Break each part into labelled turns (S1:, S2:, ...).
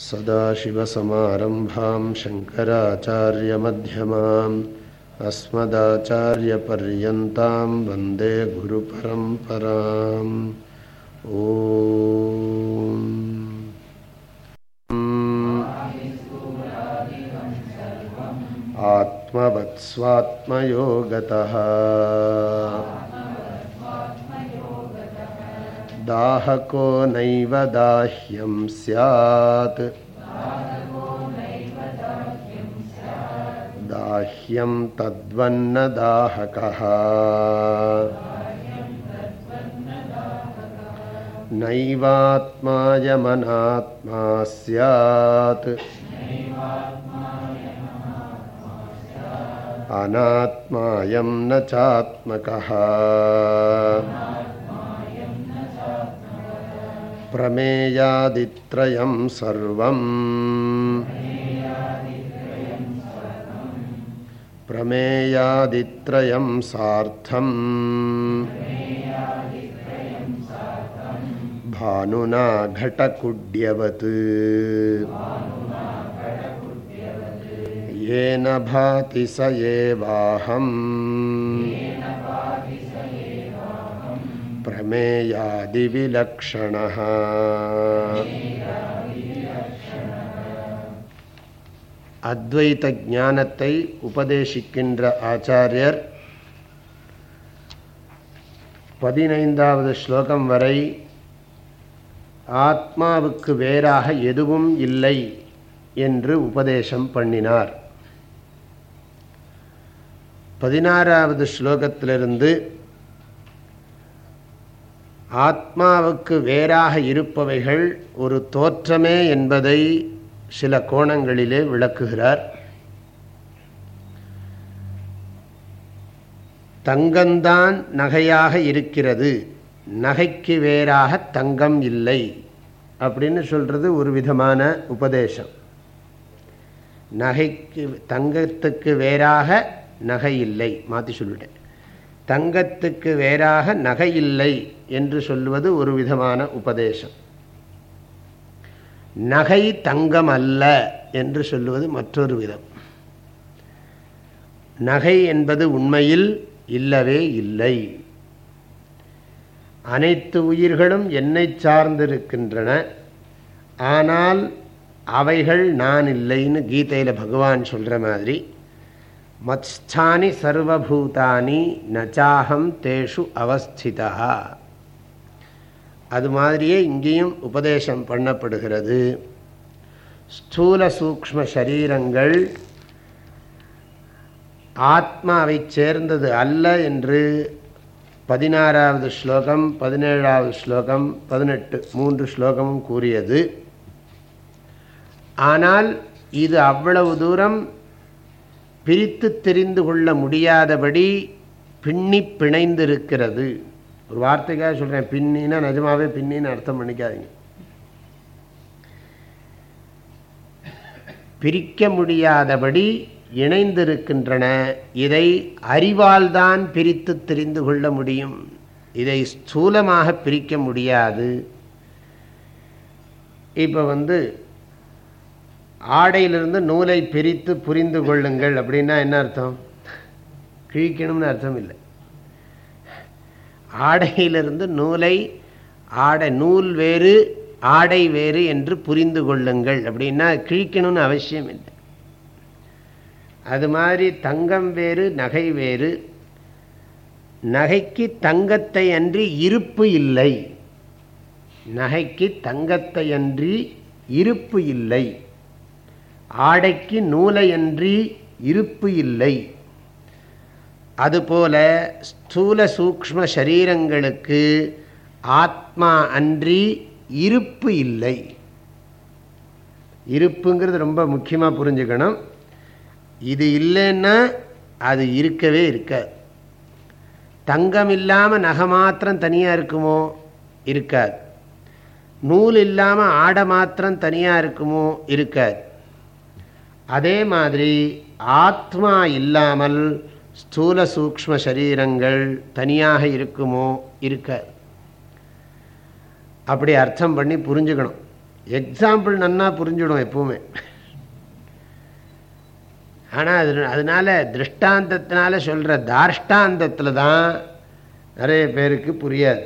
S1: सदाशिवसमारम्भां शङ्कराचार्यमध्यमाम् अस्मदाचार्यपर्यन्तां वंदे गुरुपरम्पराम् ॐ आत्मवत्स्वात्मयोगतः दाहको नैव दाह्यं स्यात्। दाह्यं तद्वन्न दाहकः। नैवात्मायमनात्मा स्यात्। अनात्मायं न चात्मकः। प्रमेयादित्रयं सर्वम्। प्रमेयादित्रयं सार्थम्। भानुना घटकुड्यवत्। येन भाति स एवाहम् பிரமேயாதிவிலக்ஷணः அத்வைத ஞானத்தை உபதேசிக்கின்ற ஆச்சாரியர் பதினைந்தாவது ஸ்லோகம் வரை ஆத்மாவுக்கு வேறாக எதுவும் இல்லை என்று உபதேசம் பண்ணினார். பதினாறாவது ஸ்லோகத்திலிருந்து ஆத்மாவுக்கு வேறாக இருப்பவைகள் ஒரு தோற்றமே என்பதை சில கோணங்களிலே விளக்குகிறார். தங்கம்தான் நகையாக இருக்கிறது நகைக்கு வேறாக தங்கம் இல்லை அப்படின்னு சொல்கிறது ஒரு விதமான உபதேசம். நகைக்கு தங்கத்துக்கு வேறாக நகை இல்லை மாற்றி சொல்லிட்டேன். தங்கத்துக்கு வேறாக நகை இல்லை என்று சொல்லுவது ஒரு விதமான உபதேசம். நகை தங்கம் அல்ல என்று சொல்லுவது மற்றொரு விதம். நகை என்பது உண்மையில் இல்லவே இல்லை. அனைத்து உயிர்களும் என்னை சார்ந்திருக்கின்றன. ஆனால் அவைகள் நான் இல்லைன்னு கீதையில் பகவான் சொல்கிற மாதிரி மத்ஸ்தானி சர்வபூதானி நச்சாகம் தேஷு அவஸ்திதா. அது மாதிரியே இங்கேயும் உபதேசம் பண்ணப்படுகிறது. ஸ்தூல சூக்ம சரீரங்கள் ஆத்மாவை சேர்ந்தது அல்ல என்று பதினாறாவது ஸ்லோகம் பதினேழாவது ஸ்லோகம் பதினெட்டு மூன்று ஸ்லோகமும் கூறியது. ஆனால் இது அவ்வளவு தூரம் பிரித்து தெரிந்து கொள்ள முடியாதபடி பின்னி பிணைந்திருக்கிறது. ஒரு வார்த்தைக்காக சொல்கிறேன் பின்னினா நிஜமாவே பின்னின்னு அர்த்தம் பண்ணிக்காதீங்க. பிரிக்க முடியாதபடி இணைந்திருக்கின்றன. இதை அறிவால் தான் பிரித்து தெரிந்து கொள்ள முடியும். இதை ஸ்தூலமாக பிரிக்க முடியாது. இப்போ வந்து ஆடையிலிருந்து நூலை பிரித்து புரிந்து கொள்ளுங்கள் அப்படின்னா என்ன அர்த்தம்? கிழிக்கணும்னு அர்த்தம் இல்லை. ஆடையிலிருந்து நூலை ஆடை நூல் வேறு ஆடை வேறு என்று புரிந்து கொள்ளுங்கள் அப்படின்னா கிழிக்கணும்னு அவசியம் இல்லை. அது மாதிரி தங்கம் வேறு நகை வேறு. நகைக்கு தங்கத்தை அன்றி இருப்பு இல்லை. நகைக்கு தங்கத்தை அன்றி இருப்பு இல்லை. ஆடைக்கு நூலையன்றி இருப்பு இல்லை. அதுபோல ஸ்தூல சூக்ம சரீரங்களுக்கு ஆத்மா அன்றி இருப்பு இல்லை. இருப்புங்கிறது ரொம்ப முக்கியமாக புரிஞ்சுக்கணும். இது இல்லைன்னா அது இருக்கவே இருக்காது. தங்கம் இல்லாமல் நகை மாத்திரம் தனியாக இருக்குமோ? இருக்காது. நூல் இல்லாமல் ஆடை மாத்திரம் தனியாக இருக்குமோ? இருக்காது. அதே மாதிரி ஆத்மா இல்லாமல் ஸ்தூல சூக்ம சரீரங்கள் தனியாக இருக்குமோ? இருக்க அப்படி அர்த்தம் பண்ணி புரிஞ்சுக்கணும். எக்ஸாம்பிள் நன்னா புரிஞ்சுடும் எப்பவுமே. ஆனால் அது அதனால திருஷ்டாந்தத்தினால சொல்கிற தார்ஷ்டாந்தத்தில் தான் நிறைய பேருக்கு புரியாது.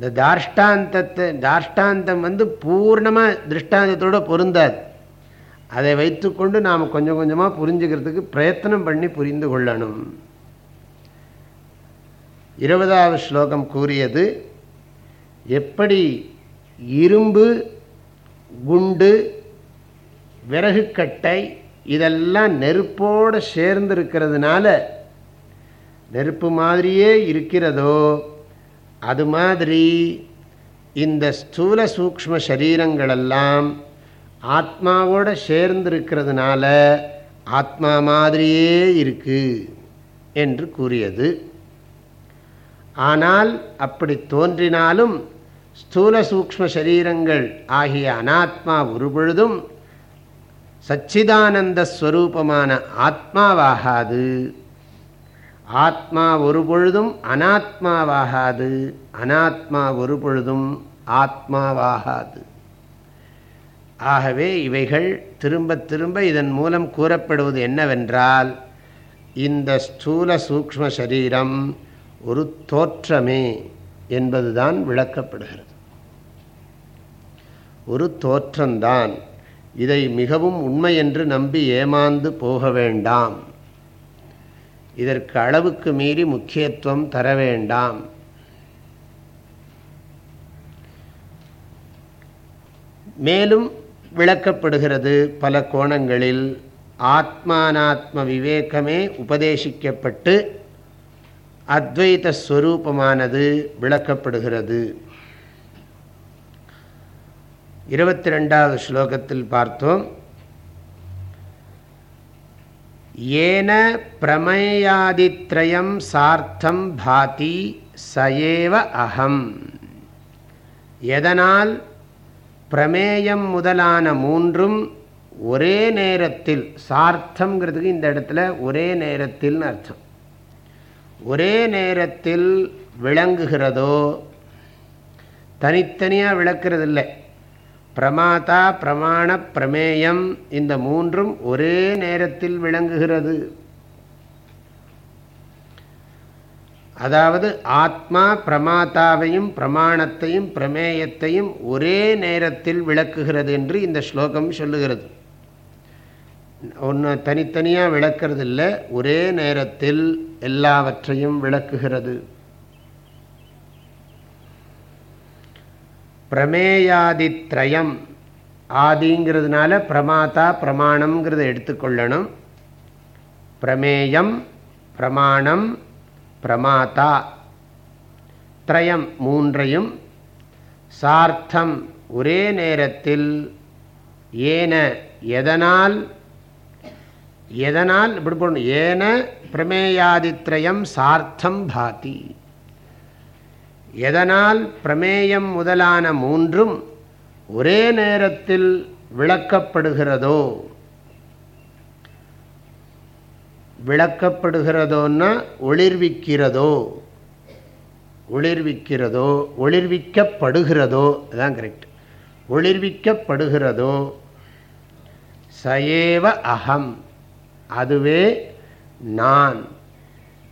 S1: இந்த தாஷ்டாந்தத்தை தாஷ்டாந்தம் வந்து பூர்ணமாக திருஷ்டாந்தத்தோடு பொருந்தாது. அதை வைத்துக்கொண்டு நாம் கொஞ்சம் கொஞ்சமாக புரிஞ்சுக்கிறதுக்கு பிரயத்தனம் பண்ணி புரிந்து கொள்ளணும். இருபதாவது ஸ்லோகம் கூறியது எப்படி இரும்பு குண்டு விறகுக்கட்டை இதெல்லாம் நெருப்போடு சேர்ந்து இருக்கிறதுனால நெருப்பு மாதிரியே இருக்கிறதோ அது மாதிரி இந்த ஸ்தூல சூக்ம சரீரங்களெல்லாம் ஆத்மாவோட சேர்ந்திருக்கிறதுனால ஆத்மா மாதிரியே இருக்கு என்று கூறியது. ஆனால் அப்படி தோன்றினாலும் ஸ்தூல சூக்ம சரீரங்கள் ஆகிய அனாத்மா ஒருபொழுதும் சச்சிதானந்த ஸ்வரூபமான ஆத்மாவாகாது. ஆத்மா ஒரு பொழுதும் அனாத்மாவாகாது. அனாத்மா ஒரு பொழுதும் ஆத்மாவாகாது. ஆகவே இவைகள் திரும்ப திரும்ப இதன் மூலம் கூறப்படுவது என்னவென்றால் இந்த ஸ்தூல சூக்ம சரீரம் ஒரு தோற்றமே என்பதுதான் விளக்கப்படுகிறது. ஒரு தோற்றம்தான். இதை மிகவும் உண்மை என்று நம்பி ஏமாந்து போக வேண்டாம். இதற்கு அளவுக்கு மீறி முக்கியத்துவம் தர வேண்டாம். மேலும் விளக்கப்படுகிறது பல கோணங்களில் ஆத்மானாத்ம விவேகமே உபதேசிக்கப்பட்டு அத்வைத ஸ்வரூபமானது விளக்கப்படுகிறது. இருபத்தி ரெண்டாவது ஸ்லோகத்தில் பார்த்தோம். ஏன பிரமேயாதித்ரயம் சார்த்தம் பாதி சயேவ அகம் எதனால் பிரமேயம் முதலான மூன்றும் ஒரே நேரத்தில் சார்த்தம்ங்கிறதுக்கு இந்த இடத்துல ஒரே நேரத்தில்னு அர்த்தம். ஒரே நேரத்தில் விளங்குகிறதோ தனித்தனியாக விளக்கிறது இல்லை பிரமாதா பிரமாண பிரமேயம் இந்த மூன்றும் ஒரே நேரத்தில் விளங்குகிறது. அதாவது ஆத்மா பிரமாதாவையும் பிரமாணத்தையும் பிரமேயத்தையும் ஒரே நேரத்தில் விளக்குகிறது என்று இந்த ஸ்லோகம் சொல்லுகிறது. ஒன்று தனித்தனியாக விளக்கிறது இல்லை ஒரே நேரத்தில் எல்லாவற்றையும் விளக்குகிறது. பிரமேயாதித்ரயம். ஆதிங்கிறதுனால பிரமாதா பிரமாணம்ங்கிறத எடுத்துக்கொள்ளணும். பிரமேயம் பிரமாணம் பிரமாதா. திரயம் மூன்றையும் சார்த்தம் ஒரே நேரத்தில் ஏன எதனால் எதனால் இப்படி போடணும். ஏன பிரமேயாதித்ரயம் சார்த்தம் பாதி எதனால் பிரமேயம் முதலான மூன்றும் ஒரே நேரத்தில் விளக்கப்படுகிறதோ? விளக்கப்படுகிறதோன்னா ஒளிர்விக்கிறதோ? ஒளிர்விக்கிறதோ? ஒளிர்விக்கப்படுகிறதோ? அதுதான் கரெக்ட் ஒளிர்விக்கப்படுகிறதோ? சயேவ அகம். அதுவே நான்.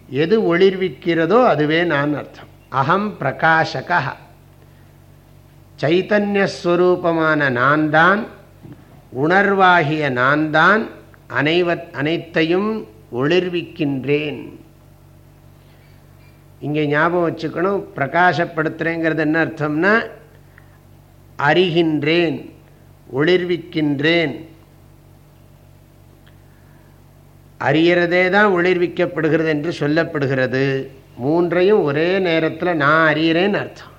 S1: எது ஒளிர்விக்கிறதோ அதுவே நான் அர்த்தம். அகம் பிரகாஷக சைத்தன்யஸ்வரூபமான நான் தான் உணர்வாகிய நான் தான் அனைவ அனைத்தையும் ஒளிர்விக்கின்றேன். இங்கே ஞாபகம் வச்சுக்கணும் பிரகாசப்படுத்துகிறேங்கிறது என்ன அர்த்தம்னா அறிகின்றேன் ஒளிர்விக்கின்றேன். அறியறதே தான் ஒளிர்விக்கப்படுகிறது என்று சொல்லப்படுகிறது. மூன்றையும் ஒரே நேரத்தில் நான் அறிகிறேன்னு அர்த்தம்.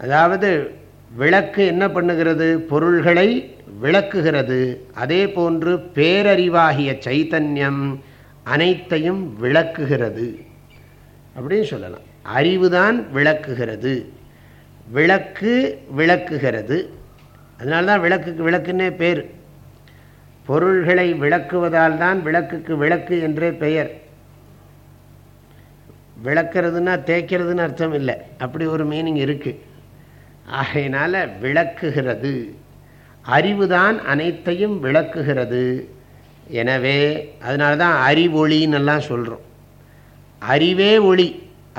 S1: அதாவது விளக்கு என்ன பண்ணுகிறது? பொருள்களை விளக்குகிறது. அதே போன்று பேரறிவாகிய சைத்தன்யம் அனைத்தையும் விளக்குகிறது. அப்படின்னு சொல்லலாம். அறிவுதான் விளக்குகிறது. விளக்கு விளக்குகிறது. அதனால தான் விளக்குக்கு விளக்குன்னே பேர். பொருள்களை விளக்குவதால் தான் விளக்குக்கு விளக்கு என்றே பெயர். விளக்குறதுன்னா தேய்க்கிறதுன்னு அர்த்தம் இல்லை அப்படி ஒரு மீனிங் இருக்குது ஆகையினால் விளக்குகிறது. அறிவுதான் அனைத்தையும் விளக்குகிறது. எனவே அதனால தான் அறிவொளின்னு எல்லாம் சொல்கிறோம் அறிவே ஒளி.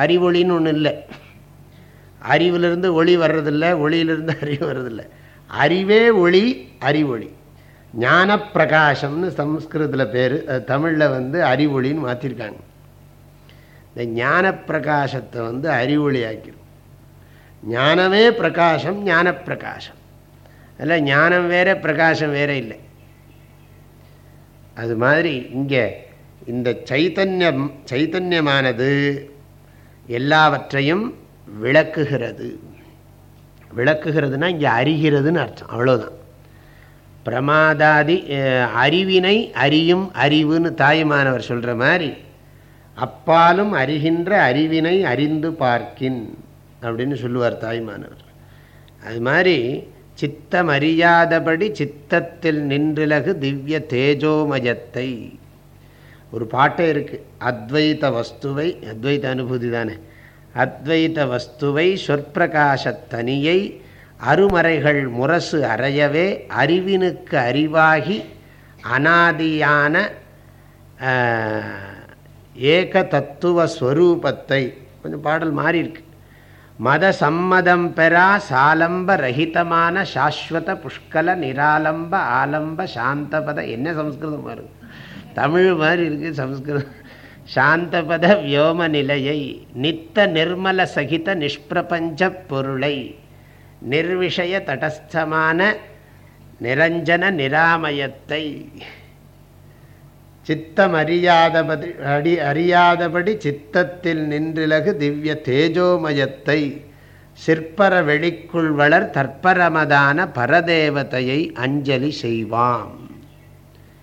S1: அறிவொளின்னு ஒன்று இல்லை. அறிவிலிருந்து ஒளி வர்றதில்லை ஒளியிலிருந்து அறிவு வர்றதில்லை. அறிவே ஒளி அறிவொளி. ஞான பிரகாசம்னு சம்ஸ்கிருதத்தில் பேர் அது தமிழில் வந்து அறிவொளின்னு மாற்றிருக்காங்க இந்த ஞான பிரகாசத்தை வந்து அறிவொளி ஆக்கிடும் ஞானமே பிரகாசம் ஞான பிரகாசம் அதில் ஞானம் வேற பிரகாசம் வேற இல்லை. அது மாதிரி இங்கே இந்த சைத்தன்யம் சைத்தன்யமானது எல்லாவற்றையும் விளக்குகிறது. விளக்குகிறதுனா இங்கே அறிகிறதுன்னு அர்த்தம் அவ்வளோதான் பிரமாதாதி அறிவினை அறியும் அறிவுன்னு தாயுமானவர் சொல்கிற மாதிரி அப்பாலும் அறிகின்ற அறிவினை அறிந்து பார்க்கின் அப்படின்னு சொல்லுவார் தாய்மானவர் அது மாதிரி சித்தம் அறியாதபடி சித்தத்தில் நின்றிலகு திவ்ய தேஜோமயத்தை. ஒரு பாட்டே இருக்குது அத்வைத வஸ்துவை அத்வைத அனுபூதி தானே. அத்வைத வஸ்துவை சொற்பிரகாசத்தனியை அருமறைகள் முரசு அறையவே அறிவினுக்கு அறிவாகி அனாதியான ஏக தத்துவ ஸ்வரூபத்தை கொஞ்சம் பாடல் மாறி இருக்கு மத சம்மதம் பெறா சாலம்ப ரஹிதமான சாஸ்வத புஷ்கல நிராலம்ப ஆலம்ப சாந்தபத. என்ன சம்ஸ்கிருதம் பாருங்க தமிழ் மாதிரி இருக்குது சம்ஸ்கிருதம். சாந்தபத வியோம நிலையை நித்த நிர்மல சகித நிஷ்பிரபஞ்ச பொருளை நிர்விஷய தடஸ்தமான நிரஞ்சன நிராமயத்தை. சித்தம் அறியாதபடி அடி அறியாதபடி சித்தத்தில் நின்றிலகு திவ்ய தேஜோமயத்தை சிற்பர வெளிக்குள் வளர் தற்பரமதான பரதேவதையை அஞ்சலி செய்வாம்.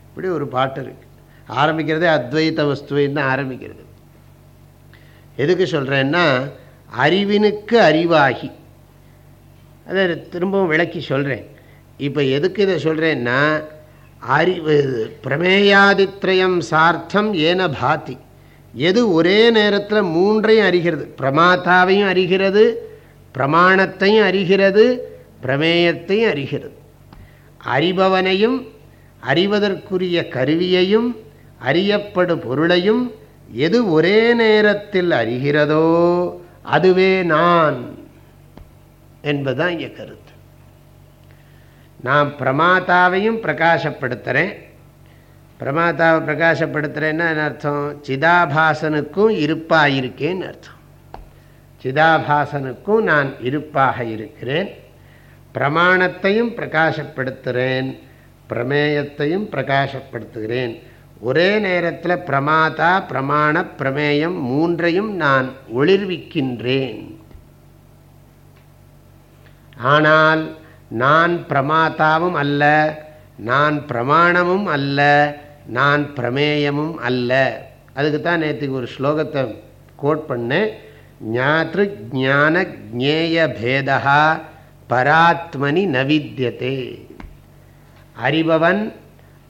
S1: இப்படி ஒரு பாட்டு இருக்கு. ஆரம்பிக்கிறதே அத்வைத வஸ்துவைன்னு ஆரம்பிக்கிறது. எதுக்கு சொல்கிறேன்னா அறிவினுக்கு அறிவாகி. அதை திரும்பவும் விளக்கி சொல்கிறேன் இப்போ எதுக்கு இதை சொல்கிறேன்னா அறிவு பிரமேயாதித்ரயம் சார்த்தம் ஏன பாத்தி எது ஒரே நேரத்தில் மூன்றையும் அறிகிறது. பிரமாத்தாவையும் அறிகிறது பிரமாணத்தையும் அறிகிறது பிரமேயத்தையும் அறிகிறது. அறிபவனையும் அறிவதற்குரிய கருவியையும் அறியப்படும் பொருளையும் எது ஒரே நேரத்தில் அறிகிறதோ அதுவே நான் என்பதுதான் இங்கே கருத்து நான் பிரமாதாவையும் பிரகாசப்படுத்துகிறேன் பிரமாதாவை பிரகாசப்படுத்துகிறேன்னா அர்த்தம்? சிதாபாசனுக்கும் இருப்பாக இருக்கேன்னு அர்த்தம். சிதாபாசனுக்கும் நான் இருப்பாக இருக்கிறேன். பிரமாணத்தையும் பிரகாசப்படுத்துகிறேன் பிரமேயத்தையும் பிரகாசப்படுத்துகிறேன். ஒரே நேரத்தில் பிரமாதா பிரமாண பிரமேயம் மூன்றையும் நான் ஒளிர்விக்கின்றேன். ஆனால் நான் பிரமாதாவும் அல்ல நான் பிரமாணமும் அல்ல நான் பிரமேயமும் அல்ல. அதுக்கு தான் நேற்றுக்கு ஒரு ஸ்லோகத்தை கோட் பண்ணேன் ஞாத்ரு ஜான ஜேய பேதா பராத்மனி நவித்தியதே அறிபவன்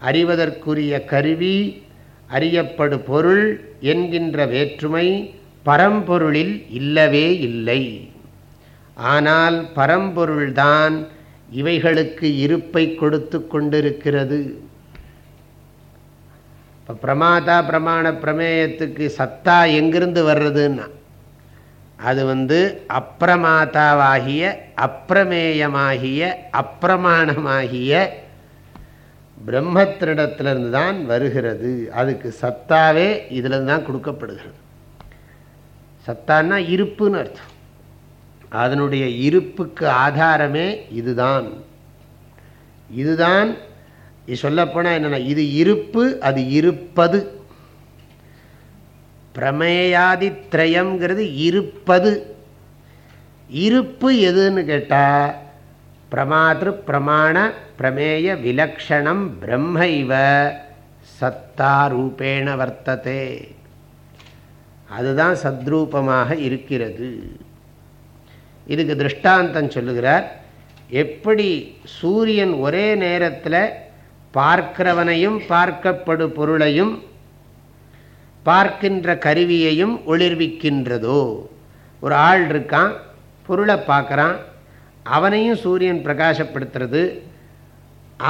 S1: அறிவதற்குரிய கருவி அறியப்படு பொருள் என்கின்ற வேற்றுமை பரம்பொருளில் இல்லவே இல்லை. ஆனால் பரம்பொருள்தான் இவைகளுக்கு இருப்பை கொடுத்து கொண்டிருக்கிறது. இப்போ பிரமாதா பிரமாண பிரமேயத்துக்கு சத்தா எங்கிருந்து வர்றதுன்னா அது வந்து அப்பிரமாதாவாகிய அப்பிரமேயமாகிய அப்பிரமாணமாகிய பிரம்மத்தினிடத்திலிருந்து தான் வருகிறது. அதுக்கு சத்தாவே இதிலிருந்து தான் கொடுக்கப்படுகிறது. சத்தான்னா இருப்புன்னு அர்த்தம். அதனுடைய இருப்புக்கு ஆதாரமே இதுதான். இதுதான் சொல்லப்போனால் என்னென்னா இது இருப்பு அது இருப்பது. பிரமேயாதித்ரயங்கிறது இருப்பது. இருப்பு எதுன்னு கேட்டால் பிரமாத்திரு பிரமாண பிரமேய விலக்ஷணம் பிரம்மைவ சத்தா ரூபேண வர்த்ததே. அதுதான் சத்ரூபமாக இருக்கிறது. இதுக்கு திருஷ்டாந்தம் சொல்லுகிறார். எப்படி சூரியன் ஒரே நேரத்தில் பார்க்கிறவனையும் பார்க்கப்படு பொருளையும் பார்க்கின்ற கருவியையும் ஒளிர்விக்கின்றதோ? ஒரு ஆள் இருக்கான் பொருளை பார்க்குறான் அவனையும் சூரியன் பிரகாசப்படுத்துறது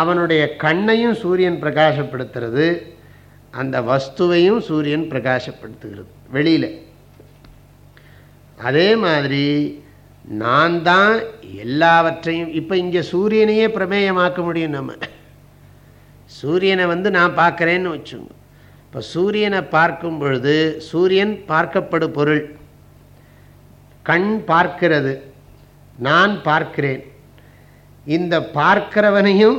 S1: அவனுடைய கண்ணையும் சூரியன் பிரகாசப்படுத்துறது அந்த வஸ்துவையும் சூரியன் பிரகாசப்படுத்துகிறது வெளியில். அதே மாதிரி நான் தான் எல்லாவற்றையும் இப்போ இங்கே சூரியனையே பிரமேயமாக்க முடியும் நம்ம. சூரியனை வந்து நான் பார்க்குறேன்னு வச்சுங்க. இப்போ சூரியனை பார்க்கும் பொழுது சூரியன் பார்க்கப்படும் பொருள். கண் பார்க்கிறது நான் பார்க்கிறேன். இந்த பார்க்கிறவனையும்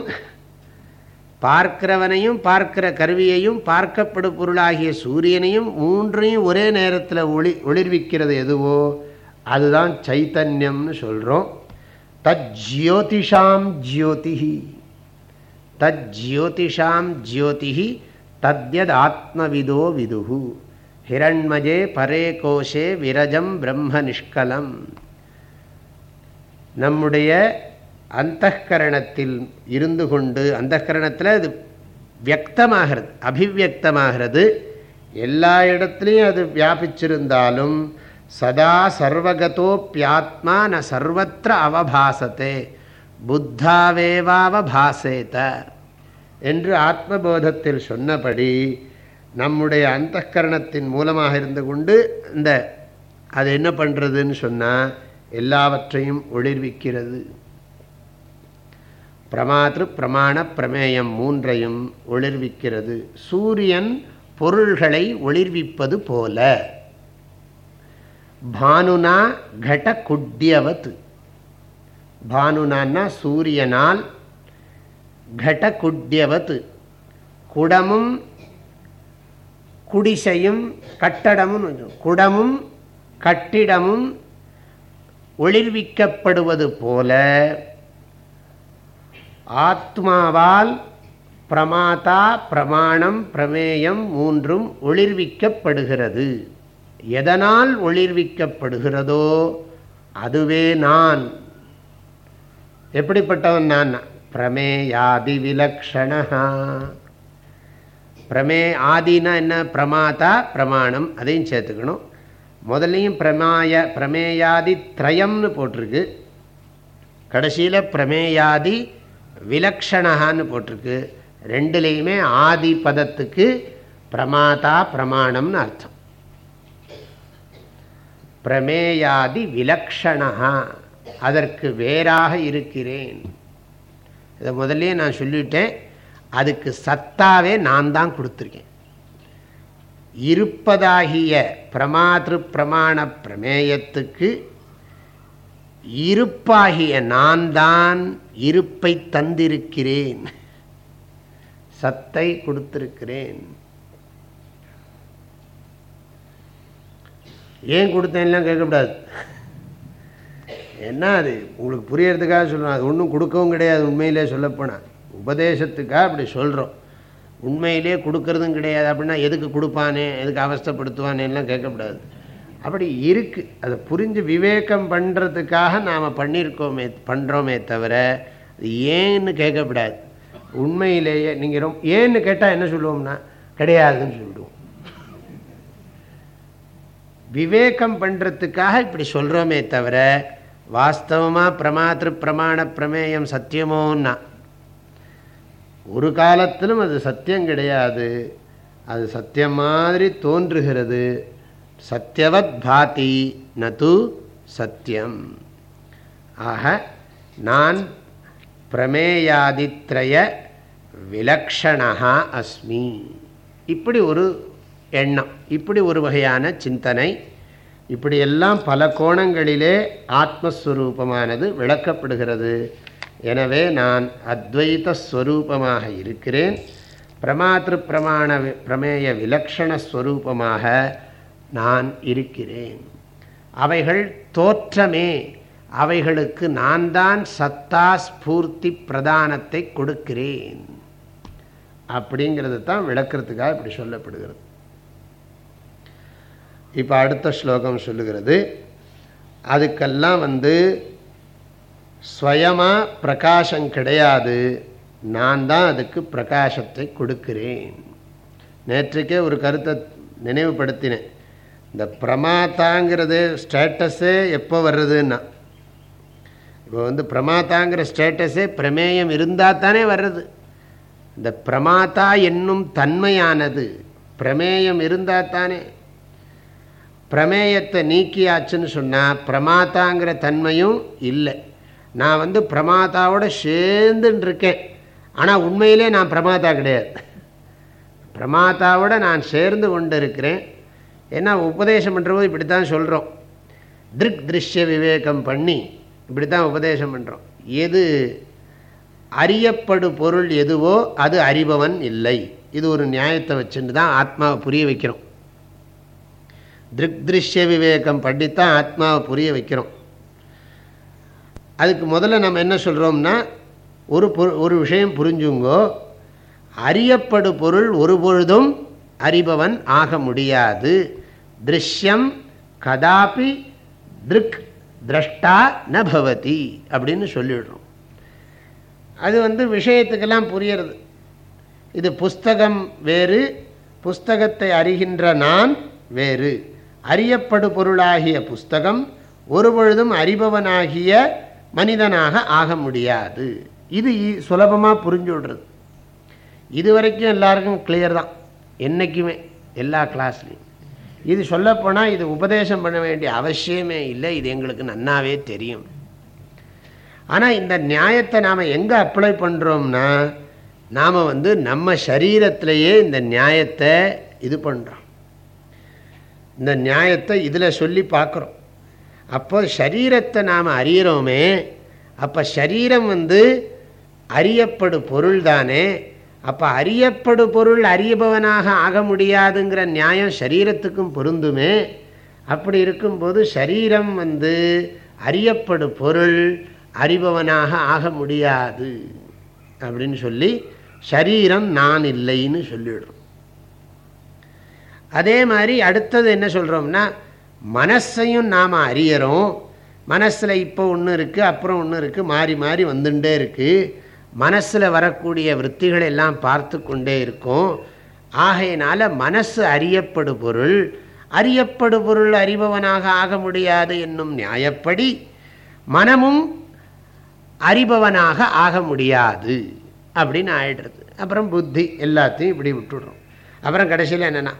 S1: பார்க்கிறவனையும் பார்க்கிற கருவியையும் பார்க்கப்படும் பொருளாகிய சூரியனையும் மூன்றையும் ஒரே நேரத்தில் ஒளி ஒளிர்விக்கிறது எதுவோ அதுதான் சைத்தன்யம்னு சொல்கிறோம் தத் ஜியோதிஷாம் ஜியோதிஹி. தத் ஜியோதிஷாம் ஜியோதிஹி தத்யத் ஆத்மவிதோ விதுகு ஹிரண்மஜே பரே கோஷே விரஜம் பிரம்ம நிஷ்கலம். நம்முடைய அந்தகரணத்தில் இருந்து கொண்டு அந்தகரணத்தில் அது வியக்தமாகிறது அபிவியக்தமாகிறது. எல்லா இடத்துலையும் அது வியாபிச்சிருந்தாலும் சதா சர்வகதோப்பியாத்மா ந சர்வத்திர அவபாசத்தே. புத்தாவேவாவபாசேத. என்று ஆத்மபோதத்தில் சொன்னபடி நம்முடைய அந்த கரணத்தின் மூலமாக இருந்து கொண்டு இந்த அது என்ன பண்ணுறதுன்னு சொன்னால் எல்லாவற்றையும் ஒளிர்விக்கிறது. பிரமாத்திரு பிரமாண பிரமேயம் மூன்றையும் ஒளிர்விக்கிறது. சூரியன் பொருள்களை ஒளிர்விப்பது போல. பானுனா கட குட்டியவத் பானுனான்னா சூரியனால் கட குட்டியவத் குடமும் குடிசையும் கட்டடமும் குடமும் கட்டிடமும் ஒளிர்விக்கப்படுவது போல ஆத்மாவால் பிரமாதா பிரமாணம் பிரமேயம் மூன்றும் ஒளிர்விக்கப்படுகிறது. எதனால் ஒளிர்விக்கப்படுகிறதோ அதுவே நான். எப்படிப்பட்டவன் நான்? பிரமேயாதி விலக்ஷணா பிரமே ஆதினா என்ன? பிரமாதா பிரமாணம். அதையும் சேர்த்துக்கணும். முதல்லையும் பிரமாய பிரமேயாதி திரயம்னு போட்டிருக்கு. கடைசியில் பிரமேயாதி விலக்ஷணான்னு போட்டிருக்கு. ரெண்டுலேயுமே ஆதி பதத்துக்கு பிரமாதா பிரமாணம்னு அர்த்தம். பிரமேயாதி விலக்ஷணா அதற்கு வேறாக இருக்கிறேன். இதை முதல்ல நான் சொல்லிட்டேன். அதுக்கு சத்தாவே நான் தான் கொடுத்துருக்கேன். இருப்பதாகிய பிரமாதிரு பிரமாண பிரமேயத்துக்கு இருப்பாகிய நான் தான் இருப்பை தந்திருக்கிறேன். சத்தை கொடுத்திருக்கிறேன். ஏன் கொடுத்தேன்லாம் கேட்கக்கூடாது. என்ன அது? உங்களுக்கு புரியறதுக்காக சொல்கிறோம் அது ஒன்றும் கொடுக்கவும் கிடையாது உண்மையிலே சொல்லப்போனால் உபதேசத்துக்காக அப்படி சொல்கிறோம் உண்மையிலே கொடுக்கறதும் கிடையாது. அப்படின்னா எதுக்கு கொடுப்பானே? எதுக்கு அவஸ்தப்படுத்துவானேலாம் கேட்கக்கூடாது. அப்படி இருக்குது அதை புரிஞ்சு விவேகம் பண்ணுறதுக்காக நாம் பண்ணியிருக்கோமே பண்ணுறோமே தவிர அது ஏன்னு கேட்கக்கூடாது. உண்மையிலேயே நீங்கள் ரொம்ப ஏன்னு கேட்டால் என்ன சொல்லுவோம்னா கிடையாதுன்னு சொல்லிடுவோம். விவேகம் பண்ணுறதுக்காக இப்படி சொல்கிறோமே தவிர வாஸ்தவமாக பிரமாத்திரு பிரமாண பிரமேயம் சத்தியமோன்னா ஒரு காலத்திலும் அது சத்தியம் கிடையாது. அது சத்தியம் மாதிரி தோன்றுகிறது. சத்தியவத் பாதி நது சத்தியம். ஆக நான் பிரமேயாதித்ரய விலக்ஷணா அஸ்மி. இப்படி ஒரு எண்ணம். இப்படி ஒரு வகையான சிந்தனை இப்படியெல்லாம் பல கோணங்களிலே ஆத்மஸ்வரூபமானது விளக்கப்படுகிறது. எனவே நான் அத்வைத ஸ்வரூபமாக இருக்கிறேன். பிரமாத்திரு பிரமாண பிரமேய விலக்ஷணஸ்வரூபமாக நான் இருக்கிறேன். அவைகள் தோற்றமே. அவைகளுக்கு நான் தான் சத்தா ஸ்பூர்த்தி பிரதானத்தை கொடுக்கிறேன். அப்படிங்கிறது தான் விளக்கிறதுக்காக இப்படி சொல்லப்படுகிறது. இப்போ அடுத்த ஸ்லோகம் சொல்லுகிறது. அதுக்கெல்லாம் வந்து ஸ்வயமாக பிரகாசம் கிடையாது. நான் தான் அதுக்கு பிரகாசத்தை கொடுக்கிறேன். நேற்றுக்கே ஒரு கருத்தை நினைவுபடுத்தினேன். இந்த பிரமாத்தாங்கிறது ஸ்டேட்டஸே எப்போ வர்றதுன்னா. இப்போ வந்து பிரமாத்தாங்கிற ஸ்டேட்டஸே பிரமேயம் இருந்தால் தானே வர்றது. இந்த பிரமாத்தா என்னும் தன்மையானது பிரமேயம் இருந்தால் தானே. பிரமேயத்தை நீக்கியாச்சுன்னு சொன்னால் பிரமாதாங்கிற தன்மையும் இல்லை. நான் வந்து பிரமாதாவோட சேர்ந்துன்னு இருக்கேன் ஆனால் உண்மையிலே நான் பிரமாதா கிடையாது. பிரமாதாவோட நான் சேர்ந்து கொண்டு இருக்கிறேன் ஏன்னா உபதேசம் பண்ணுறபோது இப்படி தான் சொல்கிறோம் திருக் திருஷ்ய விவேகம் பண்ணி இப்படி தான் உபதேசம் பண்ணுறோம் எது அறியப்படு பொருள் எதுவோ அது அறிபவன் இல்லை. இது ஒரு நியாயத்தை வச்சுட்டு தான் ஆத்மாவை புரிய வைக்கிறோம். திருஷ்ய விவேகம் பண்ணித்தான் ஆத்மாவை புரிய வைக்கிறோம். அதுக்கு முதல்ல நம்ம என்ன சொல்கிறோம்னா ஒரு ஒரு விஷயம் புரிஞ்சுங்கோ. அறியப்படு பொருள் ஒருபொழுதும் அறிபவன் ஆக முடியாது. திருஷ்யம் கதாபி திருக் திரஷ்டா ந பவதி அப்படின்னு சொல்லிடுறோம். அது வந்து விஷயத்துக்கெல்லாம் புரியறது. இது புஸ்தகம் வேறு புஸ்தகத்தை அறிகின்ற நான் வேறு. அறியப்படு பொருளாகிய புஸ்தகம் ஒரு பொழுதும் அறிபவனாகிய மனிதனாக ஆக முடியாது. இது சுலபமாக புரிஞ்சு விடுறது இது வரைக்கும் எல்லாருக்கும் கிளியர் தான். என்றைக்குமே எல்லா கிளாஸ்லையும் இது சொல்லப்போனால் இது உபதேசம் பண்ண வேண்டிய அவசியமே இல்லை. இது எங்களுக்கு நன்னாவே தெரியும். ஆனால் இந்த நியாயத்தை நாம் எங்கே அப்ளை பண்ணுறோம்னா நாம் வந்து நம்ம சரீரத்திலேயே இந்த நியாயத்தை இது பண்ணுறோம் இந்த நியாயத்தை இதில் சொல்லி பார்க்குறோம். அப்போ சரீரத்தை நாம் அறிகிறோமே அப்போ சரீரம் வந்து அறியப்படு பொருள் தானே அப்போ அறியப்படு பொருள் அறியபவனாக ஆக முடியாதுங்கிற நியாயம் சரீரத்துக்கும் பொருந்துமே அப்படி இருக்கும்போது சரீரம் வந்து அறியப்படு பொருள் அறிபவனாக ஆக முடியாது அப்படின்னு சொல்லி சரீரம் நான் இல்லைன்னு சொல்லிடுறோம் அதே மாதிரி அடுத்தது என்ன சொல்கிறோம்னா மனசையும் நாம் அறியறோம். மனசில் இப்போ ஒன்று இருக்குது அப்புறம் ஒன்று இருக்குது மாறி மாறி வந்துட்டே இருக்குது மனசில் வரக்கூடிய விற்த்திகள் எல்லாம் பார்த்து கொண்டே இருக்கும். ஆகையினால மனசு அறியப்படு பொருள். அறியப்படு பொருள் அறிபவனாக ஆக முடியாது என்னும் நியாயப்படி மனமும் அறிபவனாக ஆக முடியாது அப்படின்னு ஆயிடுறது. அப்புறம் புத்தி எல்லாத்தையும் இப்படி விட்டுடுறோம். அப்புறம் கடைசியில் என்னென்னா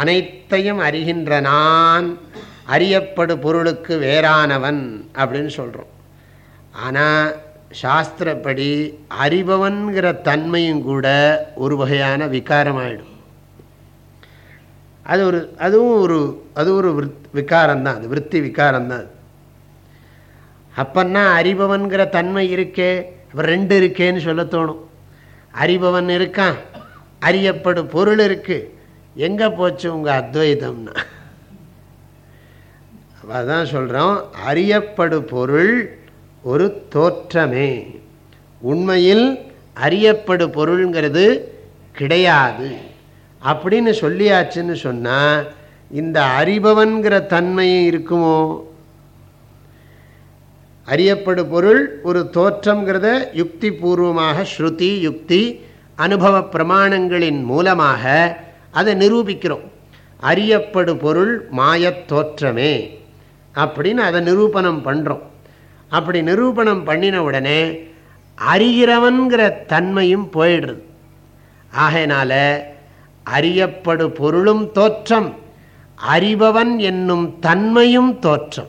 S1: அனைத்தையும் அறிகின்ற நான் அறியப்படு பொருளுக்கு வேறானவன் அப்படின்னு சொல்கிறோம் ஆனால் சாஸ்திரப்படி அறிபவன்கிற தன்மையும் கூட ஒரு வகையான விகாரமாயிடும். அது ஒரு அதுவும் ஒரு அது ஒரு விகாரம்தான் அது விற்பி விகாரம்தான். அப்பன்னா அறிபவன்கிற தன்மை இருக்கே அப்புறம் ரெண்டு இருக்கேன்னு சொல்ல தோணும். அறிபவன் இருக்கான் அறியப்படும் பொருள் இருக்கு எங்கே போச்சு உங்கள் அத்வைதம்னா? அதான் சொல்கிறோம் அறியப்படு பொருள் ஒரு தோற்றமே. உண்மையில் அறியப்படு பொருள்ங்கிறது கிடையாது. அப்படின்னு சொல்லியாச்சுன்னு சொன்னால் இந்த அறிபவன்கிற தன்மையும் இருக்குமோ? அறியப்படு பொருள் ஒரு தோற்றங்கிறத யுக்தி பூர்வமாக ஸ்ருதி யுக்தி அனுபவ பிரமாணங்களின் மூலமாக அதை நிரூபிக்கிறோம். அறியப்படு பொருள் மாயத் தோற்றமே. அப்படின்னு அதை நிரூபணம் பண்ணுறோம் அப்படி நிரூபணம் பண்ணின உடனே அறிகிறவன்கிற தன்மையும் போயிடுறது. ஆகையினால அறியப்படு பொருளும் தோற்றம் அறிபவன் என்னும் தன்மையும் தோற்றம்.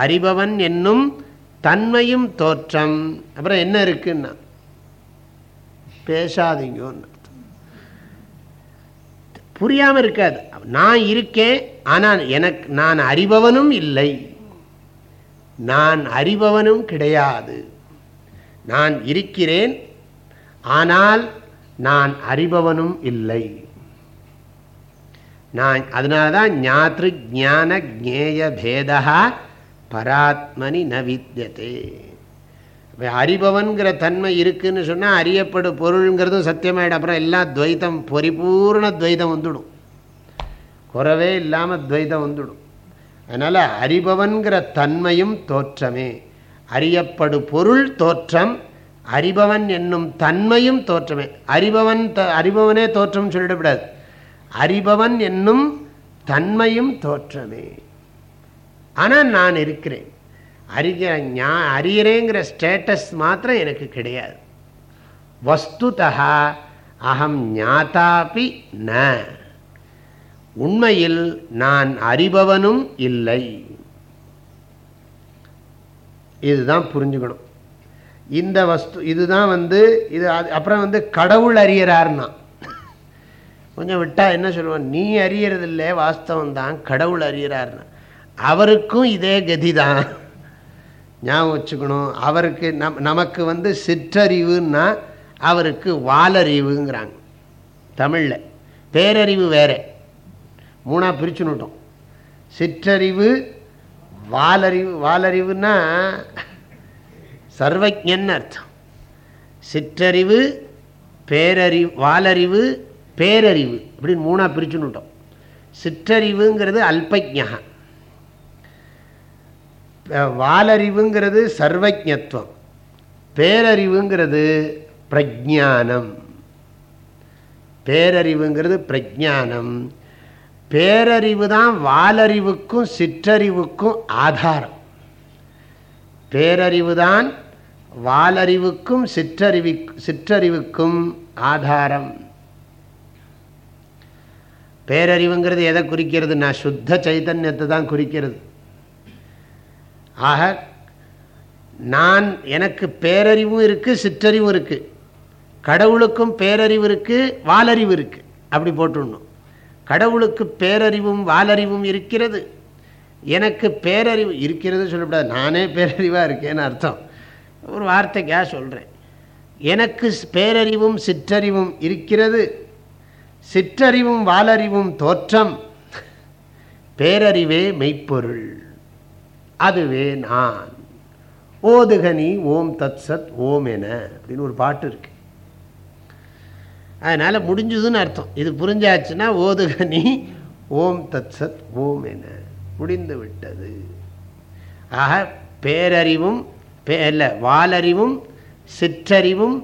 S1: அறிபவன் என்னும் தன்மையும் தோற்றம். அப்புறம் என்ன இருக்குன்னா பேசாதீங்க புரியாமல் இருக்காது. நான் இருக்கேன் ஆனால் எனக்கு நான் அறிபவனும் இல்லை. நான் அறிபவனும் கிடையாது. நான் இருக்கிறேன் ஆனால் நான் அறிபவனும் இல்லை. நான் அதனால்தான் ஞாத்ரு ஜான ஜேய பேதா பராத்மனி ந வித்தியதே அறிபவன்கிற தன்மை இருக்குன்னு சொன்னால் அறியப்படும் பொருளுங்கிறதும் சத்தியமாயிடும். அப்புறம் எல்லாம் துவைத்தம் பரிபூர்ண துவைதம் வந்துடும். குறவே இல்லாமல் துவைதம் வந்துடும். அதனால் அறிபவன்கிற தன்மையும் தோற்றமே. அறியப்படு பொருள் தோற்றம் அறிபவன் என்னும் தன்மையும் தோற்றமே. அறிபவன் த அறிபவனே தோற்றம் சொல்லிடக்கூடாது அறிபவன் என்னும் தன்மையும் தோற்றமே. ஆனால் நான் இருக்கிறேன். அறிகிற ஞா அறிகிறேங்கிற ஸ்டேட்டஸ் மாத்திரம் எனக்கு கிடையாது. வஸ்துதா அகம் ஞாதாபி ந. உண்மையில் நான் அறிபவனும் இல்லை. இதுதான் புரிஞ்சுக்கணும். இந்த வஸ்து இதுதான் வந்து இது அப்புறம் வந்து கடவுள் அறியறாருன்னா கொஞ்சம் விட்டால் என்ன சொல்லுவான்? நீ அறியறதில்ல வாஸ்தவம் தான் கடவுள் அறியறாருன்னா அவருக்கும் இதே கதி தான் ஞாபகம் வச்சுக்கணும். அவருக்கு நம் நமக்கு வந்து சிற்றறிவுன்னா அவருக்கு வாலறிவுங்கிறாங்க. தமிழில். பேரறிவு வேற. மூணாக பிரிச்சுனுட்டோம் சிற்றறிவு வாலறிவு வாலறிவுன்னா சர்வஜன் அர்த்தம். சிற்றறிவு பேரறிவு வாலறிவு பேரறிவு அப்படின்னு மூணாக பிரிச்சுன்னுட்டோம் சிற்றறிவுங்கிறது அல்பஜா வாலறிவுங்கிறது சர்வஜத்துவம் பேரறிவுங்கிறது பிரஜானம் பேரறிவுங்கிறது பிரஜானம் பேரறிவு தான் வாலறிவுக்கும் சிற்றறிவுக்கும் ஆதாரம். பேரறிவு தான் வாலறிவுக்கும் சிற்றறிவி சிற்றறிவுக்கும் ஆதாரம். பேரறிவுங்கிறது எதை குறிக்கிறது? நான் சுத்த சைத்தன்யத்தை தான் குறிக்கிறது. ஆக நான் எனக்கு பேரறிவும் இருக்குது சிற்றறிவும் இருக்குது கடவுளுக்கும் பேரறிவு இருக்குது வாலறிவு இருக்குது அப்படி போட்டுடணும். கடவுளுக்கு பேரறிவும் வாலறிவும் இருக்கிறது. எனக்கு பேரறிவு இருக்கிறது சொல்லக்கூடாது நானே பேரறிவாக இருக்கேன்னு அர்த்தம். ஒரு வார்த்தைக்காக சொல்கிறேன் எனக்கு பேரறிவும் சிற்றறிவும் இருக்கிறது. சிற்றறிவும் வாலறிவும் தோற்றம். பேரறிவே மெய்ப்பொருள். அதுவே நான். ஓதுகனி ஓம் தத் சத் ஓம் என அப்படின்னு ஒரு பாட்டு இருக்கு. அதனால் முடிஞ்சதுன்னு அர்த்தம். இது புரிஞ்சாச்சுன்னா ஓதுகனி ஓம் தத் சத் ஓம் என. முடிந்து விட்டது. ஆக பேரறிவும் இல்லை வாலறிவும் சிற்றறிவும்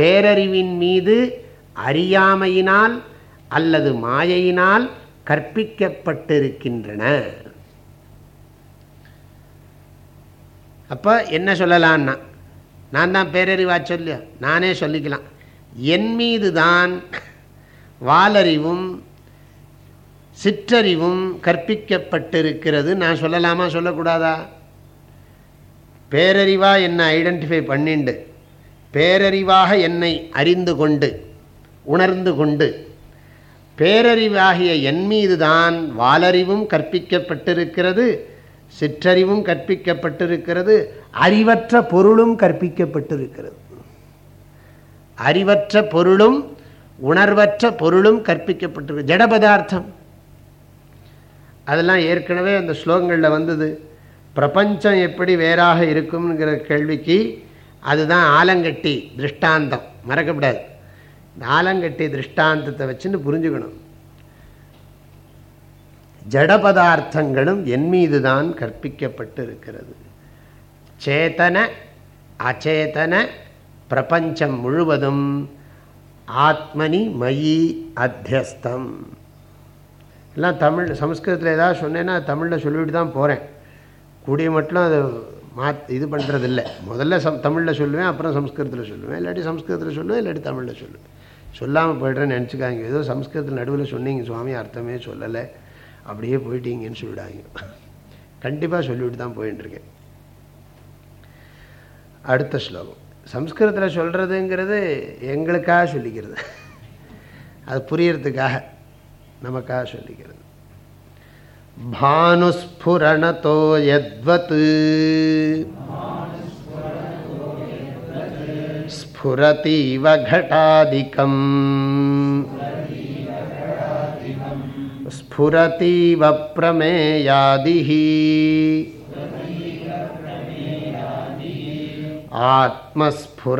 S1: பேரறிவின் மீது அறியாமையினால் அல்லது மாயையினால் கற்பிக்கப்பட்டிருக்கின்றன. அப்போ என்ன சொல்லலான்னா நான் தான் பேரறிவா சொல்லியா நானே சொல்லிக்கலாம். என் மீது தான் வாலறிவும் சிற்றறிவும் கற்பிக்கப்பட்டிருக்கிறது. நான் சொல்லலாமா சொல்லக்கூடாதா? பேரறிவாக என்னை ஐடென்டிஃபை பண்ணிண்டு பேரறிவாக என்னை அறிந்து கொண்டு உணர்ந்து கொண்டு பேரறிவாகிய என் மீது தான் வாலறிவும் கற்பிக்கப்பட்டிருக்கிறது. சிற்றறிவும் கற்பிக்கப்பட்டிருக்கிறது அறிவற்ற பொருளும் கற்பிக்கப்பட்டிருக்கிறது. அறிவற்ற பொருளும் உணர்வற்ற பொருளும் கற்பிக்கப்பட்டிருக்கு. ஜட பதார்த்தம். அதெல்லாம் ஏற்கனவே அந்த ஸ்லோகங்களில் வந்தது. பிரபஞ்சம் எப்படி வேறாக இருக்கும்ங்கிற கேள்விக்கு அதுதான் ஆலங்கட்டி திருஷ்டாந்தம். மறக்கப்படாது இந்த ஆலங்கட்டி திருஷ்டாந்தத்தை வச்சுன்னு புரிஞ்சுக்கணும். ஜட பதார்த்தங்களும் என் மீது தான் கற்பிக்கப்பட்டு இருக்கிறது சேத்தன அச்சேதன பிரபஞ்சம் முழுவதும் ஆத்மனி மயி அத்தியஸ்தம். எல்லாம் தமிழ் சம்ஸ்கிருதத்தில் ஏதாவது சொன்னேன்னா தமிழில் சொல்லிவிட்டு தான் போகிறேன் கூடிய மட்டும் அதை மா இது பண்ணுறதில்ல முதல்ல சம் தமிழில் சொல்லுவேன் அப்புறம் சம்ஸ்கிருதத்தில் சொல்லுவேன். இல்லாட்டி சம்ஸ்கிருதத்தில் சொல்லுவேன் இல்லாட்டி தமிழில் சொல்லுவேன். சொல்லாமல் போய்ட்றேன்னு நினச்சிக்காங்க ஏதோ சம்ஸ்கிருதத்தில் நடுவில் சொன்னீங்க சுவாமி அர்த்தமே சொல்லலை. அப்படியே போயிட்டீங்கன்னு சொல்லிவிடாங்க கண்டிப்பாக சொல்லிவிட்டு தான் போயின்ட்டுருக்கேன் அடுத்த ஸ்லோகம் சம்ஸ்கிருதத்தில் சொல்கிறதுங்கிறது எங்களுக்காக சொல்லிக்கிறது அது புரியறதுக்காக நமக்காக சொல்லிக்கிறது பானுஸ்புரணத்தோ யத்வத் स्फुरतीव घटादिकम् स्फुरतीव प्रमेयादिः। आत्मस्फुरणतस्तथा।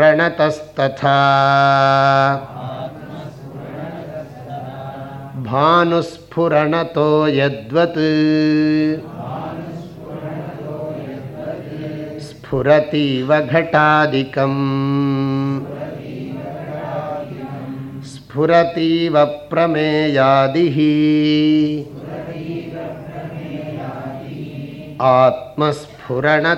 S1: भानुस्फुरणतो यद्वत्। स्फुरतीव घटादिकम् ஸ்புரதீவ பிரமேயாதிः ஆத்மஸ்புரணதஸ்ததா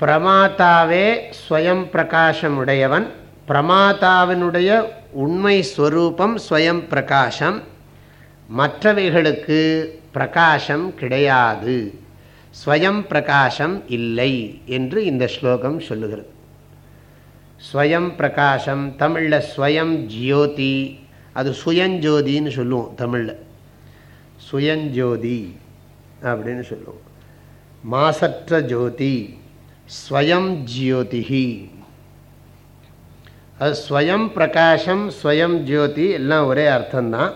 S1: பிரமாதாவே ஸ்வயம் பிரகாசம் உடையவன் பிரமாதாவினுடைய உண்மை ஸ்வரூபம் ஸ்வயம் பிரகாசம் மற்றவைகளுக்கு பிரகாசம் கிடையாது. ஸ்வயம் பிரகாசம் இல்லை என்று இந்த ஸ்லோகம் சொல்லுகிறது. ஸ்வயம் பிரகாசம் தமிழில் ஸ்வயம் ஜியோதி அது சுயஞ்சோதின்னு சொல்லுவோம் தமிழில். சுயஞ்சோதி அப்படின்னு சொல்லுவோம். மாசற்ற ஜோதி ஸ்வயம் ஜியோதிஹி. அது ஸ்வயம் பிரகாசம் ஸ்வயம் ஜோதி எல்லாம் ஒரே அர்த்தம்தான்.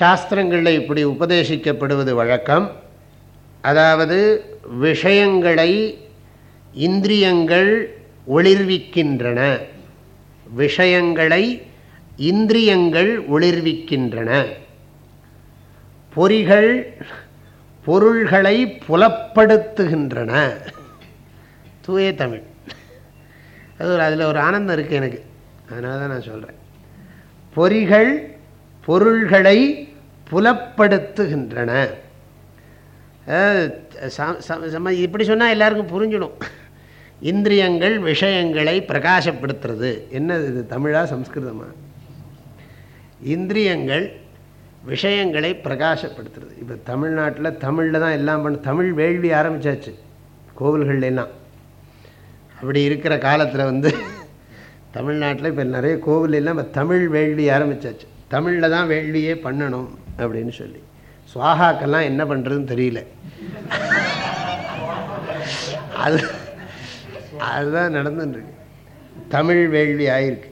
S1: சாஸ்திரங்களில் இப்படி உபதேசிக்கப்படுவது வழக்கம். அதாவது விஷயங்களை இந்திரியங்கள் ஒளிர்விக்கின்றன. விஷயங்களை இந்திரியங்கள் ஒளிர்விக்கின்றன. பொறிகள் பொருள்களை புலப்படுத்துகின்றன. தூய தமிழ். அது ஒரு அதில் ஒரு ஆனந்தம் இருக்குது எனக்கு. அதனால தான் நான் சொல்கிறேன் பொறிகள் பொருள்களை புலப்படுத்துகின்றன. இப்படி சொன்னால் எல்லாருக்கும் புரிஞ்சிடும். இந்திரியங்கள் விஷயங்களை பிரகாசப்படுத்துறது. என்ன இது? தமிழா சம்ஸ்கிருதமா? இந்திரியங்கள் விஷயங்களை பிரகாசப்படுத்துறது. இப்போ தமிழ்நாட்டில் தமிழில் தான் எல்லாம் பண்ண தமிழ் வேள்வி ஆரம்பித்தாச்சு கோவில்கள்லாம் அப்படி இருக்கிற காலத்தில் வந்து தமிழ்நாட்டில் இப்போ நிறைய கோவில் எல்லாம் இப்போ தமிழ் வேள்வி ஆரம்பித்தாச்சு தமிழில் தான் வேள்வியே பண்ணணும் அப்படின்னு சொல்லி. சுவாகாக்கெல்லாம் என்ன பண்ணுறதுன்னு தெரியல. அது அதுதான் நடந்துட்டுருக்கு தமிழ் வேள்வி ஆயிருக்கு.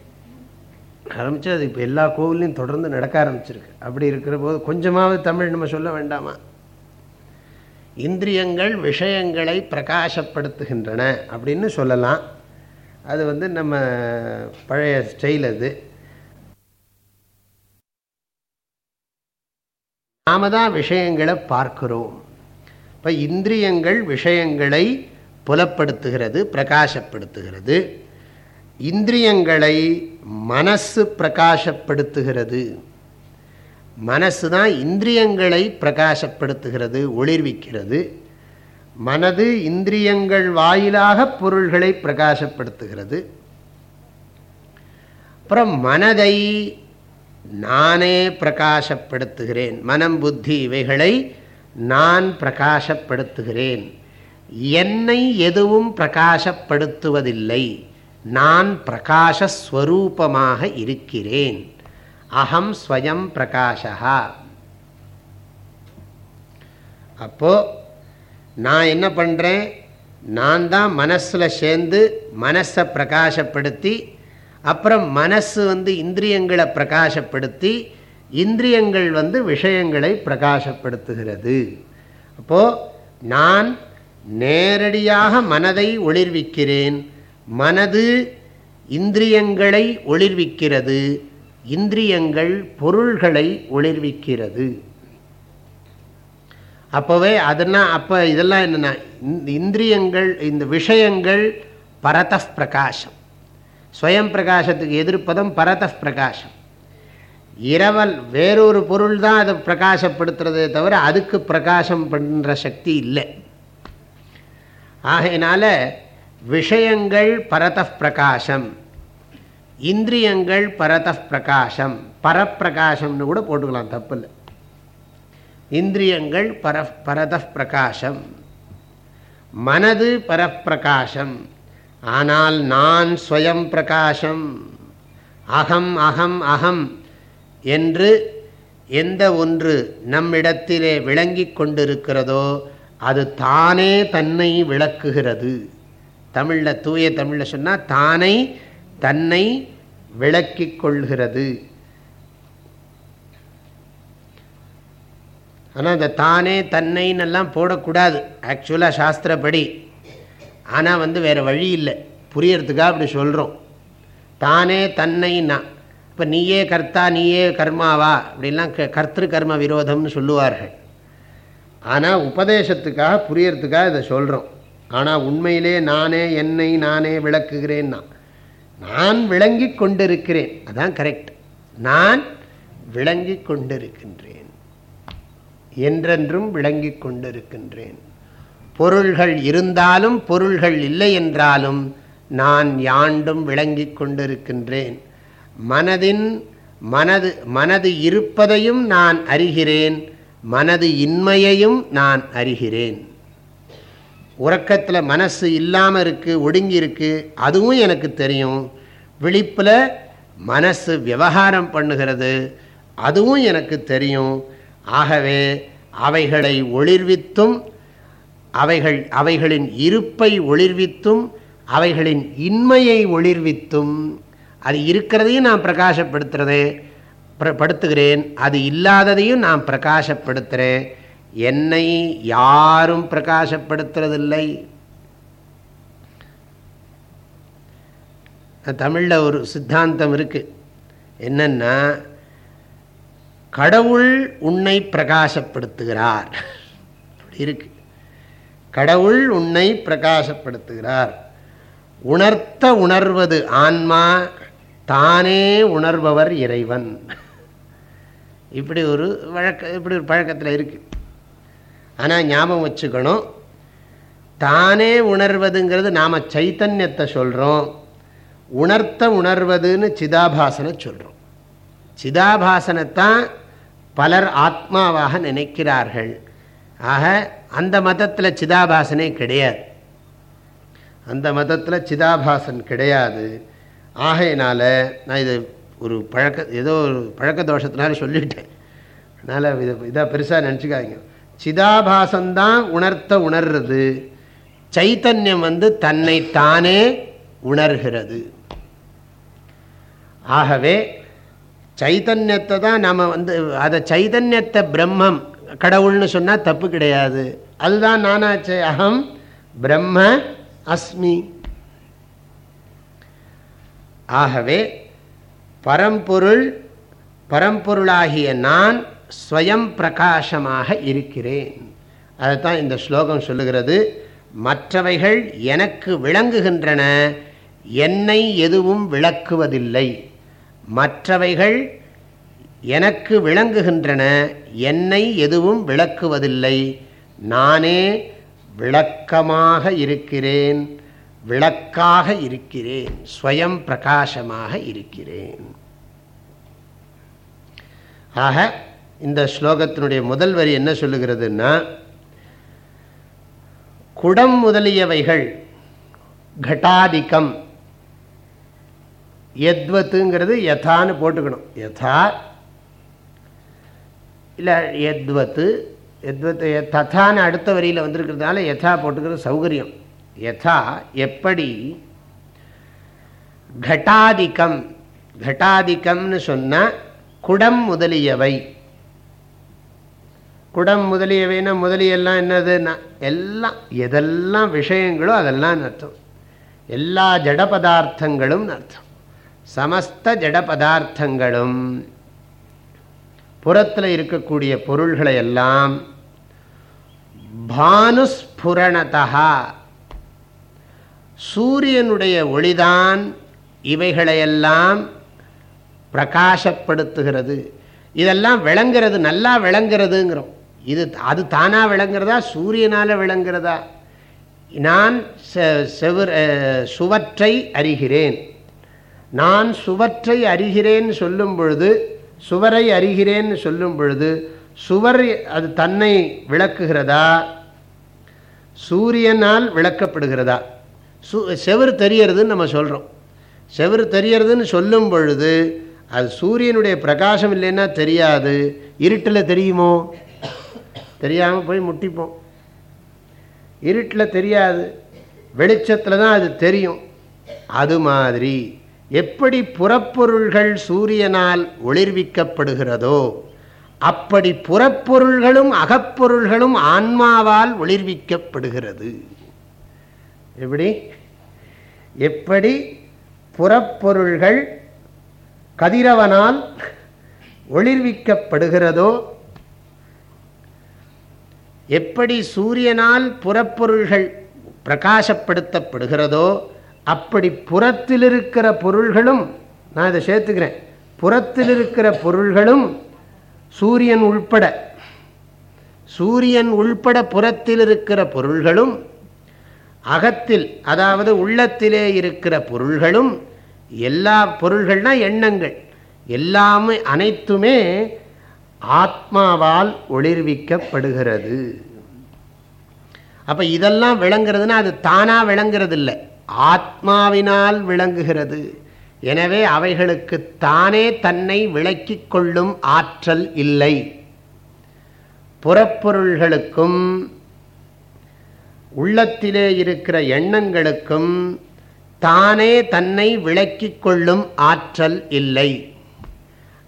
S1: ஆரம்பித்து அது இப்போ எல்லா கோவிலையும் தொடர்ந்து நடக்க ஆரம்பிச்சிருக்கு. அப்படி இருக்கிற போது கொஞ்சமாவது தமிழ் நம்ம சொல்ல வேண்டாமா? இந்திரியங்கள் விஷயங்களை பிரகாசப்படுத்துகின்றன அப்படின்னு சொல்லலாம். அது வந்து நம்ம பழைய ஸ்டைல் அது. நாம தான் விஷயங்களை பார்க்கிறோம். இப்போ இந்திரியங்கள் விஷயங்களை புலப்படுத்துகிறது பிரகாசப்படுத்துகிறது. இந்திரியங்களை மனசு பிரகாசப்படுத்துகிறது. மனசு தான் இந்திரியங்களை பிரகாசப்படுத்துகிறது ஒளிர்விக்கிறது. மனது இந்திரியங்கள் வாயிலாக பொருள்களை பிரகாசப்படுத்துகிறது. அப்புறம் மனதை நானே பிரகாசப்படுத்துகிறேன். மனம் புத்தி இவைகளை நான் பிரகாசப்படுத்துகிறேன். என்னை எதுவும் பிரகாசப்படுத்துவதில்லை. நான் பிரகாசஸ்வரூபமாக இருக்கிறேன். அகம் ஸ்வயம் பிரகாஷா அப்போ நான் என்ன பண்ணுறேன் நான் தான் மனசில் சேர்ந்து மனசை பிரகாசப்படுத்தி அப்புறம் மனசு வந்து இந்திரியங்களை பிரகாசப்படுத்தி இந்திரியங்கள் வந்து விஷயங்களை பிரகாசப்படுத்துகிறது. அப்போது நான் நேரடியாக மனதை ஒளிர்விக்கிறேன். மனது இந்திரியங்களை ஒளிர்விக்கிறது. இந்திரியங்கள் பொருள்களை ஒளிர்விக்கிறது. அப்போவே அதெல்லாம் அப்போ இதெல்லாம் என்னென்னா இந்திரியங்கள் இந்த விஷயங்கள் பரத பிரகாசம் ஸ்வயம் பிரகாசத்துக்கு எதிர்ப்பதம் பரத பிரகாசம். இரவல் வேறொரு பொருள் தான் அதை பிரகாசப்படுத்துறதே தவிர அதுக்கு பிரகாசம் பண்ணுற சக்தி இல்லை. ஆகையினால விஷயங்கள் பரத பிரகாசம் இந்திரியங்கள் பரத பிரகாசம் பரப்பிரகாசம்னு கூட போட்டுக்கலாம் தப்பு இல்லை இந்திரியங்கள் பர பரத பிரகாசம் மனது பரப்பிரகாசம் ஆனால் நான் ஸ்வயம் பிரகாசம். அகம் அகம் அகம் என்று எந்த ஒன்று நம்மிடத்திலே விளங்கி கொண்டிருக்கிறதோ அது தானே தன்னை விளக்குகிறது. தமிழில் தூய தமிழில் சொன்னால் தானே தன்னை விளக்கிக் கொள்கிறது. ஆனால் அந்த தானே தன்னைன்னெல்லாம் போடக்கூடாது. ஆக்சுவலாக சாஸ்திரப்படி ஆனால் வந்து வேறு வழி இல்லை. புரியறதுக்காக அப்படி சொல்கிறோம் தானே தன்னைன்னா இப்போ நீயே கர்த்தா நீயே கர்மாவா? அப்படின்லாம் கர்த்திரு கர்ம விரோதம்னு சொல்லுவார்கள். ஆனால் உபதேசத்துக்காக புரியறதுக்காக இதை சொல்கிறோம் ஆனால் உண்மையிலே நானே என்னை நானே விளக்குகிறேன்னா நான் விளங்கி கொண்டிருக்கிறேன். அதான் கரெக்ட் நான் விளங்கி கொண்டிருக்கின்றேன். என்றென்றும் விளங்கி கொண்டிருக்கின்றேன். பொருள்கள் இருந்தாலும் பொருள்கள் இல்லை என்றாலும் நான் யாண்டும் விளங்கி கொண்டிருக்கின்றேன். மனதின் மனது மனது இருப்பதையும் நான் அறிகிறேன். மனது இன்மையையும் நான் அறிகிறேன். உறக்கத்தில் மனசு இல்லாமல் இருக்குது ஒடுங்கி இருக்குது அதுவும் எனக்கு தெரியும். விழிப்பில் மனசு விவகாரம் பண்ணுகிறது அதுவும் எனக்கு தெரியும். ஆகவே அவைகளை ஒளிர்வித்தும் அவைகள் அவைகளின் இருப்பை ஒளிர்வித்தும் அவைகளின் இன்மையை ஒளிர்வித்தும். அது இருக்கிறதையும் நான் பிரகாசப்படுத்துறதே படுத்துகிறேன். அது இல்லாததையும் நான் பிரகாசப்படுத்துகிறேன் என்னை யாரும் பிரகாசப்படுத்துறதில்லை. தமிழில் ஒரு சித்தாந்தம் இருக்குது என்னன்னா கடவுள் உன்னை பிரகாசப்படுத்துகிறார். அப்படி இருக்கு. கடவுள் உன்னை பிரகாசப்படுத்துகிறார். உணர்த்த உணர்வது ஆன்மா தானே உணர்பவர் இறைவன். இப்படி ஒரு வழக்க இப்படி ஒரு பழக்கத்தில் இருக்குது ஆனால் ஞாபகம் வச்சுக்கணும் தானே உணர்வதுங்கிறது நாம் சைத்தன்யத்தை சொல்கிறோம் உணர்த்த உணர்வதுன்னு சிதாபாசனை சொல்கிறோம் சிதாபாசனைத்தான் பலர் ஆத்மாவாக நினைக்கிறார்கள். ஆக அந்த மதத்தில் சிதாபாசனே கிடையாது. அந்த மதத்தில் சிதாபாசன் கிடையாது. ஆகையினால் நான் இது ஒரு பழக்க ஏதோ ஒரு பழக்க தோஷத்தினால சொல்லிட்டேன். அதனால் இதை இதாக பெருசாக நினச்சிக்காதீங்க. சிதாபாசந்தான் உணர்த்த உணர்றது. சைத்தன்யம் வந்து தன்னை தானே உணர்கிறது. ஆகவே சைத்தன்யத்தை தான் நம்ம வந்து அதை சைதன்யத்தை பிரம்மம் கடவுள்னு சொன்னால் தப்பு கிடையாது. அதுதான் நானாச்சே அகம் பிரம்ம அஸ்மி. ஆகவே பரம்பொருள் பரம்பொருளாகிய நான் ஸ்வயம் பிரகாசமாக இருக்கிறேன். அதைத்தான் இந்த ஸ்லோகம் சொல்லுகிறது. மற்றவைகள் எனக்கு விளங்குகின்றன. என்னை எதுவும் விளக்குவதில்லை. மற்றவைகள் எனக்கு விளங்குகின்றன என்னை எதுவும் விளக்குவதில்லை. நானே விளக்கமாக இருக்கிறேன் விளக்காக இருக்கிறேன் ஸ்வயம் பிரகாசமாக இருக்கிறேன். ஆக இந்த ஸ்லோகத்தினுடைய முதல் வரி என்ன சொல்லுகிறதுன்னா குடம் முதலியவைகள் கட்டாதிக்கம். எத்வத்துங்கிறது யதான்னு போட்டுக்கணும். யதா இல்லை எத்வத்து எத்வத்து ததான்னு அடுத்த வரியில் வந்திருக்கிறதுனால யதா போட்டுக்கிறது சௌகரியம். யதா எப்படி? கட்டாதிக்கம். கட்டாதிக்கம்னு சொன்னால் குடம் முதலியவை. குடம் முதலியவைன்னா முதலியெல்லாம் என்னதுன்னா எல்லாம் எதெல்லாம் விஷயங்களோ அதெல்லாம் அர்த்தம். எல்லா ஜட பதார்த்தங்களும் அர்த்தம். சமஸ்த ஜட பதார்த்தங்களும் புறத்தில் இருக்கக்கூடிய பொருள்களை எல்லாம் பானுஸ்புரணதா சூரியனுடைய ஒளிதான் இவைகளையெல்லாம் பிரகாசப்படுத்துகிறது. இதெல்லாம் விளங்குறது நல்லா விளங்குறதுங்கிறோம். இது அது தானாக விளங்குறதா சூரியனால் விளங்குறதா? நான் செவர் சுவற்றை அறிகிறேன். நான் சுவற்றை அறிகிறேன்னு சொல்லும் பொழுது சுவரை அறிகிறேன்னு சொல்லும் பொழுது சுவர் அது தன்னை விளக்குகிறதா? சூரியனால் விளக்கப்படுகிறதா? சு செவர் தெரியறதுன்னு நம்ம சொல்கிறோம் செவர் தெரியறதுன்னு சொல்லும் பொழுது அது சூரியனுடைய பிரகாசம் இல்லைன்னா தெரியாது. இருட்டில் தெரியுமோ? தெரியாமல் போய் முட்டிப்போம். இருட்டில் தெரியாது. வெளிச்சத்தில் தான் அது தெரியும். அது மாதிரி எப்படி புறப்பொருள்கள் சூரியனால் ஒளிர்விக்கப்படுகிறதோ அப்படி புறப்பொருள்களும் அகப்பொருள்களும் ஆன்மாவால் ஒளிர்விக்கப்படுகிறது. எப்படி? எப்படி புறப்பொருள்கள் கதிரவனால் ஒளிர்விக்கப்படுகிறதோ எப்படி சூரியனால் புறப்பொருள்கள் பிரகாசப்படுத்தப்படுகிறதோ அப்படி புறத்தில் இருக்கிற பொருள்களும் நான் இதை சேர்த்துக்கிறேன். புறத்தில் இருக்கிற பொருள்களும் சூரியன் உள்பட சூரியன் உள்பட புறத்தில் இருக்கிற பொருள்களும் அகத்தில் அதாவது உள்ளத்திலே இருக்கிற பொருள்களும் எல்லா பொருள்கள்னால் எண்ணங்கள். எல்லாமே அனைத்துமே ஆத்மாவால் ஒளிர்விக்கப்படுகிறது. அப்போ இதெல்லாம் விளங்குறதுன்னா அது தானாக விளங்குறதில்லை. ஆத்மாவினால் விளங்குகிறது. எனவே அவைகளுக்கு தானே தன்னை விளக்கிக் கொள்ளும் ஆற்றல் இல்லை. புறப்பொருள்களுக்கும் உள்ளத்திலே இருக்கிற எண்ணங்களுக்கும் தானே தன்னை விளக்கிக் கொள்ளும் ஆற்றல் இல்லை.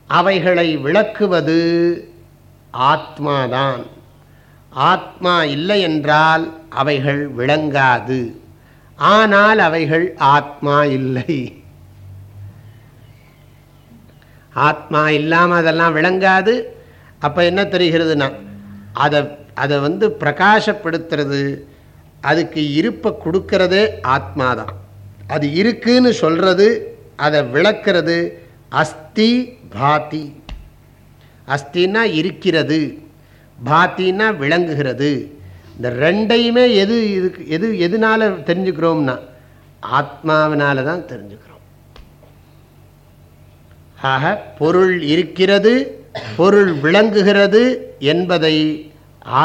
S1: அவைகளை விளக்குவது ஆத்மாதான். ஆத்மா இல்லை என்றால் அவைகள் விளங்காது. ஆனால் அவைகள் ஆத்மா இல்லை. ஆத்மா இல்லாமல் அதெல்லாம் விளங்காது. அப்போ என்ன தெரிகிறதுனா அதை அதை வந்து பிரகாசப்படுத்துறது அதுக்கு இருப்பை கொடுக்கறதே ஆத்மா தான் அது இருக்குன்னு சொல்கிறது அதை விளக்கிறது அஸ்தி பாதி. அஸ்தின்னா இருக்கிறது பாத்தின்னா விளங்குகிறது. இந்த ரெண்டையுமே எது இதுக்கு எது எதனால தெரிஞ்சுக்கிறோம்னா ஆத்மாவினால தான் தெரிஞ்சுக்கிறோம். ஆக பொருள் இருக்கிறது பொருள் விளங்குகிறது என்பதை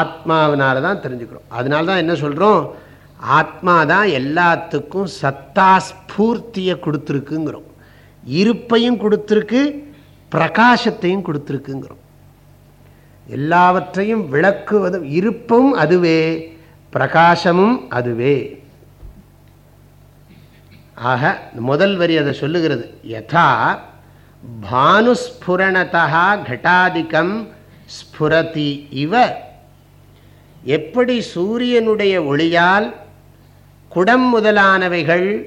S1: ஆத்மாவினால தான் தெரிஞ்சுக்கிறோம். அதனால தான் என்ன சொல்கிறோம் ஆத்மா தான் எல்லாத்துக்கும் சத்தா ஸ்பூர்த்தியை கொடுத்துருக்குங்கிறோம். இருப்பையும் கொடுத்துருக்கு பிரகாசத்தையும் கொடுத்துருக்குங்கிறோம். எல்லாவற்றையும் விளக்குவது இருப்பும் அதுவே பிரகாசமும் அதுவே. ஆக முதல் வரி அதை சொல்லுகிறது. யதா பானுஸ்புரணதா கட்டாதிக்கம் ஸ்புரதி இவ. எப்படி சூரியனுடைய ஒளியால் குடம் முதலானவைகள்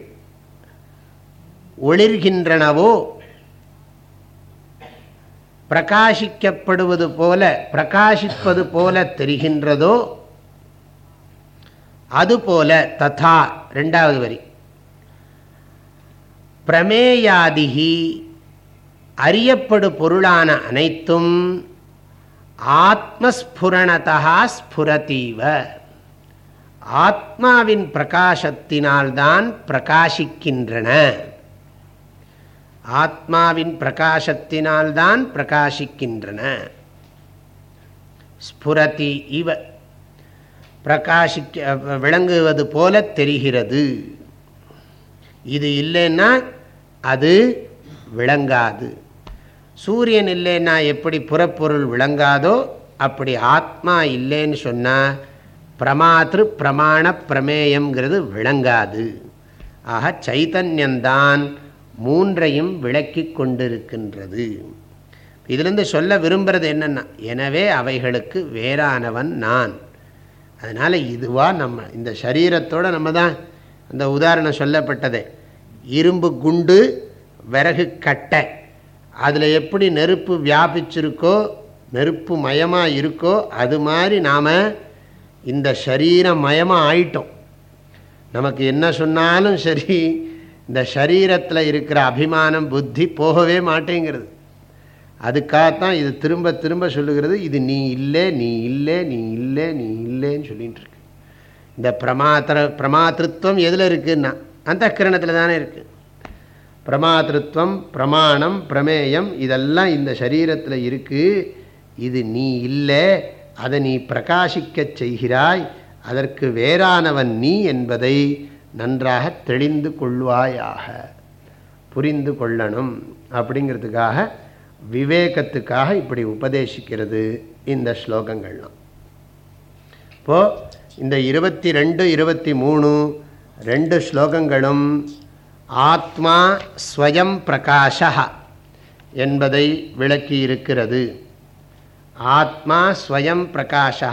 S1: ஒளிர்கின்றனவோ பிரகாசிக்கப்படுவது போல பிரகாசிப்பது போல தெரிகின்றதோ அதுபோல ததா ரெண்டாவது வரி. பிரமேயாதிகி அறியப்படு பொருளான அனைத்தும் ஆத்மஸ்புரணதா ஸ்புரதீவ. ஆத்மாவின் பிரகாசத்தினால்தான் பிரகாசிக்கின்றன. ஆத்மாவின் பிரகாசத்தினால்தான் பிரகாசிக்கின்றன. ஸ்புரதி இவ. பிரகாசிக்க விளங்குவது போல தெரிகிறது. இது இல்லைன்னா அது விளங்காது. சூரியன் இல்லைன்னா எப்படி புறப்பொருள் விளங்காதோ அப்படி ஆத்மா இல்லைன்னு சொன்னால் பிரமாத்திரு பிரமாண பிரமேயம்ங்கிறது விளங்காது. ஆக சைத்தன்யந்தான் மூன்றையும் விளக்கி கொண்டிருக்கின்றது. இதிலிருந்து சொல்ல விரும்புகிறது என்னென்னா எனவே அவைகளுக்கு வேறானவன் நான். அதனால் இதுவாக நம்ம இந்த சரீரத்தோடு நம்ம தான் அந்த உதாரணம் சொல்லப்பட்டது. இரும்பு குண்டு விறகு கட்டை. அதில் எப்படி நெருப்பு வியாபிச்சிருக்கோ நெருப்பு மயமாக இருக்கோ அது மாதிரி நாம் இந்த சரீரம் மயமாக ஆயிட்டோம். நமக்கு என்ன சொன்னாலும் சரி இந்த சரீரத்தில் இருக்கிற அபிமானம் புத்தி போகவே மாட்டேங்கிறது. அதுக்காகத்தான் இது திரும்ப திரும்ப சொல்லுகிறது. இது நீ இல்லை நீ இல்லை நீ இல்லை நீ இல்லைன்னு சொல்லிகிட்டு இருக்கு. இந்த பிரமாத்திர பிரமாத்திருவம் எதில் இருக்குன்னா அந்த கிரணத்தில் தானே இருக்குது பிரமாத்திருவம் பிரமாணம் பிரமேயம் இதெல்லாம் இந்த சரீரத்தில் இருக்குது இது நீ இல்லை அதை நீ பிரகாசிக்க செய்கிறாய். அதற்கு வேறானவன் நீ என்பதை நன்றாக தெளிந்து கொள்வாயாக புரிந்து கொள்ளணும் அப்படிங்கிறதுக்காக விவேகத்துக்காக இப்படி உபதேசிக்கிறது இந்த ஸ்லோகங்கள்லாம். இப்போது இந்த இருபத்தி ரெண்டு இருபத்தி மூணு ரெண்டு ஸ்லோகங்களும் ஆத்மா ஸ்வயம் பிரகாஷா என்பதை விளக்கி இருக்கிறது ஆத்மா ஸ்வயம் பிரகாஷா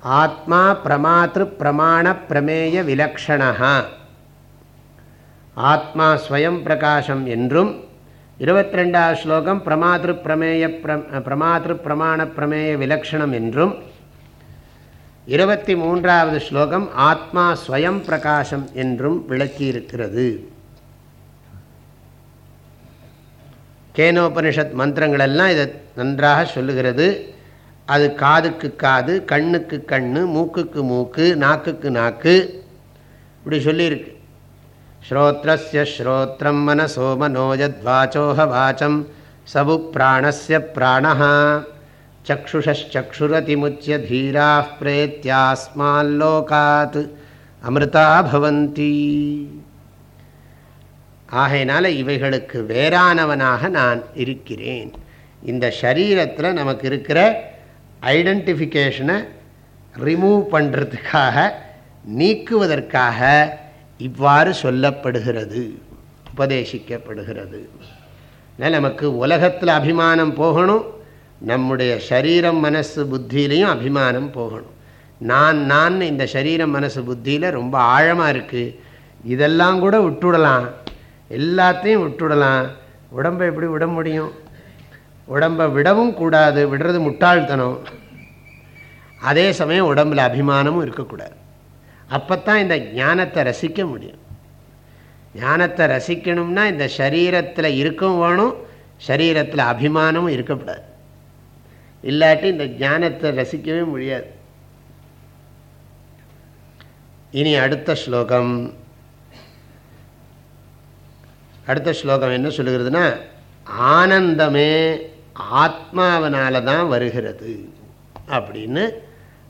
S1: ஆத்மா பிரமாத்திரு பிரமாண பிரமேய விலக்ஷணா ஆத்மா ஸ்வயம் பிரகாசம் என்றும் இருபத்தி ரெண்டாவது ஸ்லோகம் பிரமாத்திரு பிரமேய பிரமாத்திரு பிரமாண பிரமேய விலக்ஷணம் என்றும் இருபத்தி மூன்றாவது ஸ்லோகம் ஆத்மா ஸ்வயம் பிரகாசம் என்றும் விளக்கியிருக்கிறது. கேனோபனிஷத் மந்திரங்களெல்லாம் இதை நன்றாக சொல்லுகிறது. அது காதுக்கு காது கண்ணுக்கு கண்ணு மூக்குக்கு மூக்கு நாக்குக்கு நாக்கு. இப்படி சொல்லியிருக்கு. ஸ்ரோத்ரஸ்ய ஸ்ரோத்ரம் மனசோ மனோஜத்வாச்சோஹ வாச்சம் சபு பிராணஸ்ய பிராணஹா. சக்ஷுஷச்சுரதிமுச்சிய தீரா பிரேத்தியாஸ்மால்லோகாத் அமிர்தா பவந்தி. ஆகையினால இவைகளுக்கு வேறானவனாக நான் இருக்கிறேன். இந்த சரீரத்தில் நமக்கு இருக்கிற ஐடென்டிஃபிகேஷனை ரிமூவ் பண்ணுறதுக்காக நீக்குவதற்காக இவ்வாறு சொல்லப்படுகிறது உபதேசிக்கப்படுகிறது. நமக்கு உலகத்தில் அபிமானம் போகணும் நம்முடைய சரீரம் மனசு புத்தியிலையும் அபிமானம் போகணும். நான் நான் இந்த சரீரம் மனசு புத்தியில் ரொம்ப ஆழமாக இருக்குது இதெல்லாம் கூட விட்டுடலாம். எல்லாத்தையும் விட்டுடலாம். உடம்பை எப்படி விட முடியும்? உடம்பை விடவும் கூடாது விடுறது முட்டாள்தனம். அதே சமயம் உடம்பில் அபிமானமும் இருக்கக்கூடாது. அப்போத்தான் இந்த ஞானத்தை ரசிக்க முடியும். ஞானத்தை ரசிக்கணும்னா இந்த சரீரத்தில் இருக்கும் வேணும் சரீரத்தில் அபிமானமும் இருக்கக்கூடாது. இல்லாட்டி இந்த ஞானத்தை ரசிக்கவே முடியாது. இனி அடுத்த ஸ்லோகம். அடுத்த ஸ்லோகம் என்ன சொல்லுகிறதுனா ஆனந்தமே ஆத்மாவனால தான் வருகிறது அப்படின்னு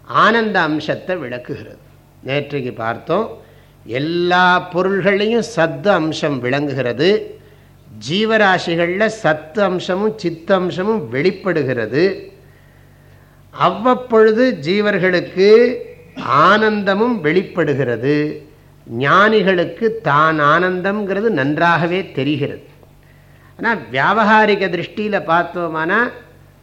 S1: ஆனந்த அம்சத்தை விளக்குகிறது. நேற்றைக்கு பார்த்தோம் எல்லா பொருள்களையும் சத்து அம்சம் விளங்குகிறது. ஜீவராசிகளில் சத்து அம்சமும் சித்த அம்சமும் வெளிப்படுகிறது. அவ்வப்பொழுது ஜீவர்களுக்கு ஆனந்தமும் வெளிப்படுகிறது. ஞானிகளுக்கு தான் ஆனந்தம்ங்கிறது நன்றாகவே தெரிகிறது. ஆனால் வியாபகாரிக திருஷ்டியில் பார்த்தோமானா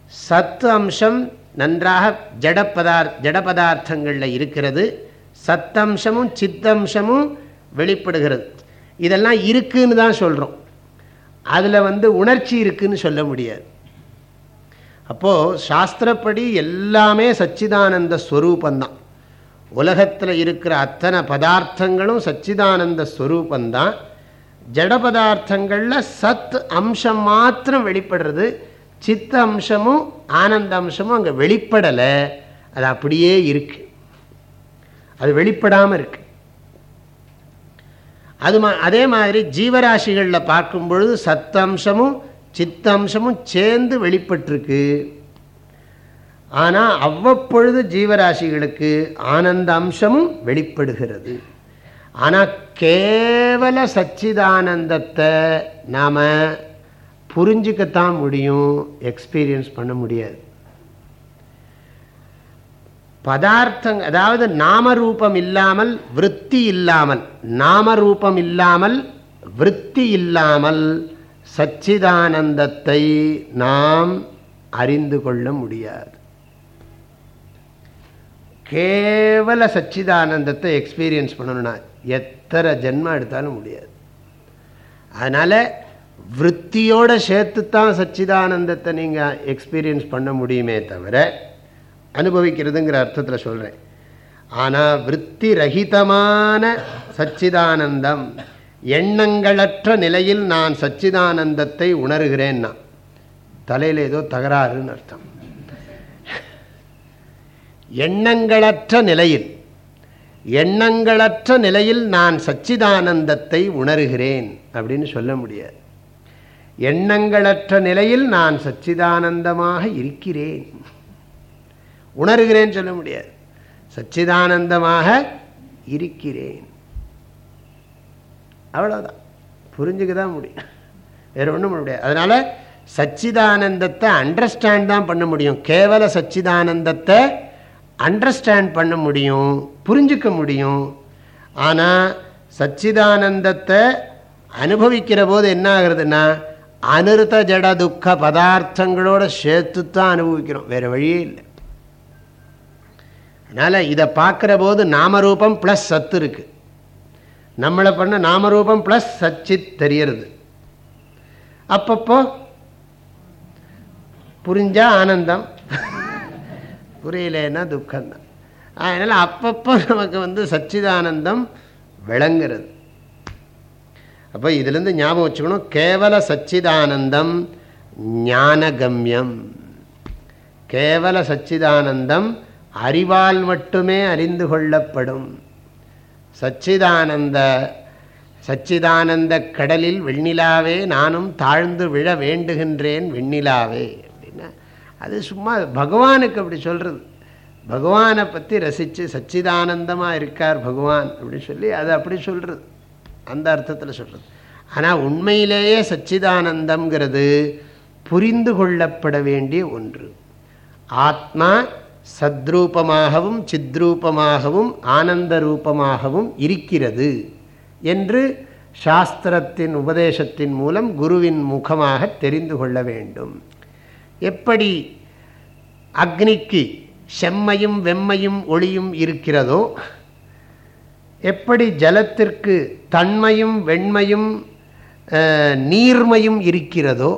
S1: சத்து அம்சம் நன்றாக ஜட பதார் ஜட இருக்கிறது சத்தம்சமும் சித்தம்சமும் வெளிப்படுகிறது. இதெல்லாம் இருக்குன்னு தான் சொல்கிறோம் அதில் வந்து உணர்ச்சி இருக்குன்னு சொல்ல முடியாது. அப்போது சாஸ்திரப்படி எல்லாமே சச்சிதானந்த ஸ்வரூபந்தான். உலகத்தில் இருக்கிற அத்தனை பதார்த்தங்களும் சச்சிதானந்த ஸ்வரூபந்தான். ஜட பதார்த்தங்களில் சத் அம்சம் மாத்திரம் வெளிப்படுறது சித்த அம்சமும் ஆனந்த அம்சமும் அங்கே வெளிப்படலை. அது அப்படியே இருக்கு. அது வெளிப்படாமல் இருக்கு. அது அதே மாதிரி ஜீவராசிகளில் பார்க்கும் பொழுது சத்தம்சமும் சித்தம்சமும் சேர்ந்து வெளிப்பட்டிருக்கு. ஆனால் அவ்வப்பொழுது ஜீவராசிகளுக்கு ஆனந்த அம்சமும் வெளிப்படுகிறது. ஆனால் கேவல சச்சிதானந்தத்தை நாம் புரிஞ்சிக்கத்தான் முடியும் எக்ஸ்பீரியன்ஸ் பண்ண முடியாது. பதார்த்தங் அதாவது நாமரூபம் இல்லாமல் விற்பி இல்லாமல் நாமரூபம் இல்லாமல் விற்பி இல்லாமல் சச்சிதானந்தத்தை நாம் அறிந்து கொள்ள முடியாது. கேவல சச்சிதானந்தத்தை எக்ஸ்பீரியன்ஸ் பண்ணணும்னா எத்தனை ஜென்மம் எடுத்தாலும் முடியாது. அதனால் விற்த்தியோடு சேர்த்து தான் சச்சிதானந்தத்தை நீங்கள் எக்ஸ்பீரியன்ஸ் பண்ண முடியுமே தவிர அனுபவிக்கிறதுங்கிற அர்த்தத்தில் சொல்கிறேன் ஆனால் விற்பி ரகிதமான சச்சிதானந்தம் எண்ணங்களற்ற நிலையில் நான் சச்சிதானந்தத்தை உணர்கிறேன்னா தலையில் ஏதோ தகராறுன்னு அர்த்தம். எண்ணங்களற்ற நிலையில் எண்ணங்களற்ற நிலையில் நான் சச்சிதானந்தத்தை உணர்கிறேன் அப்படின்னு சொல்ல முடியாது. எண்ணங்களற்ற நிலையில் நான் சச்சிதானந்தமாக இருக்கிறேன். உணர்கிறேன்னு சொல்ல முடியாது. சச்சிதானந்தமாக இருக்கிறேன். அவ்வளோதான் புரிஞ்சுக்க தான் முடியும். வேறு ஒன்றும் பண்ண முடியாது. அதனால் சச்சிதானந்தத்தை அண்டர்ஸ்டாண்ட் தான் பண்ண முடியும். கேவல சச்சிதானந்தத்தை அண்டர்ஸ்டாண்ட் பண்ண முடியும் புரிஞ்சுக்க முடியும். ஆனால் சச்சிதானந்தத்தை அனுபவிக்கிற போது என்ன ஆகுறதுன்னா அனிருத்த ஜட துக்க பதார்த்தங்களோட சேர்த்து தான் அனுபவிக்கிறோம். வேறு வழியே இல்லை. அதனால் இதை பார்க்குற போது நாமரூபம் ப்ளஸ் சத்து இருக்குது நம்மளை பண்ண நாமரூபம் ப்ளஸ் சச்சித் தெரியறது. அப்பப்போ புரிஞ்சா ஆனந்தம். புரியலன்னா துக்கம்தான். அதனால் அப்பப்போ நமக்கு வந்து சச்சிதானந்தம் விளங்குறது. அப்போ இதுலேருந்து ஞாபகம் வச்சுக்கணும் கேவல சச்சிதானந்தம் ஞானகம்யம். கேவல சச்சிதானந்தம் அறிவால் மட்டுமே அறிந்து கொள்ளப்படும். சச்சிதானந்த சச்சிதானந்த கடலில் வெண்ணிலாவே நானும் தாழ்ந்து விழ வேண்டுகின்றேன் வெண்ணிலாவே. அது சும்மா பகவானுக்கு அப்படி சொல்கிறது பகவானை பற்றி ரசித்து சச்சிதானந்தமாக இருக்கார் பகவான் அப்படின்னு சொல்லி அது அப்படி சொல்கிறது அந்த அர்த்தத்தில் சொல்கிறது ஆனால் உண்மையிலேயே சச்சிதானந்தம்ங்கிறது புரிந்து கொள்ளப்பட வேண்டிய ஒன்று. ஆத்மா சத்ரூபமாகவும் சித்ரூபமாகவும் ஆனந்த ரூபமாகவும் இருக்கிறது என்று சாஸ்திரத்தின் உபதேசத்தின் மூலம் குருவின் முகமாக தெரிந்து கொள்ள வேண்டும். எப்படி அக்னிக்கு செம்மையும் வெம்மையும் ஒளியும் இருக்கிறதோ எப்படி ஜலத்திற்கு தன்மையும் வெண்மையும் நீர்மையும் இருக்கிறதோ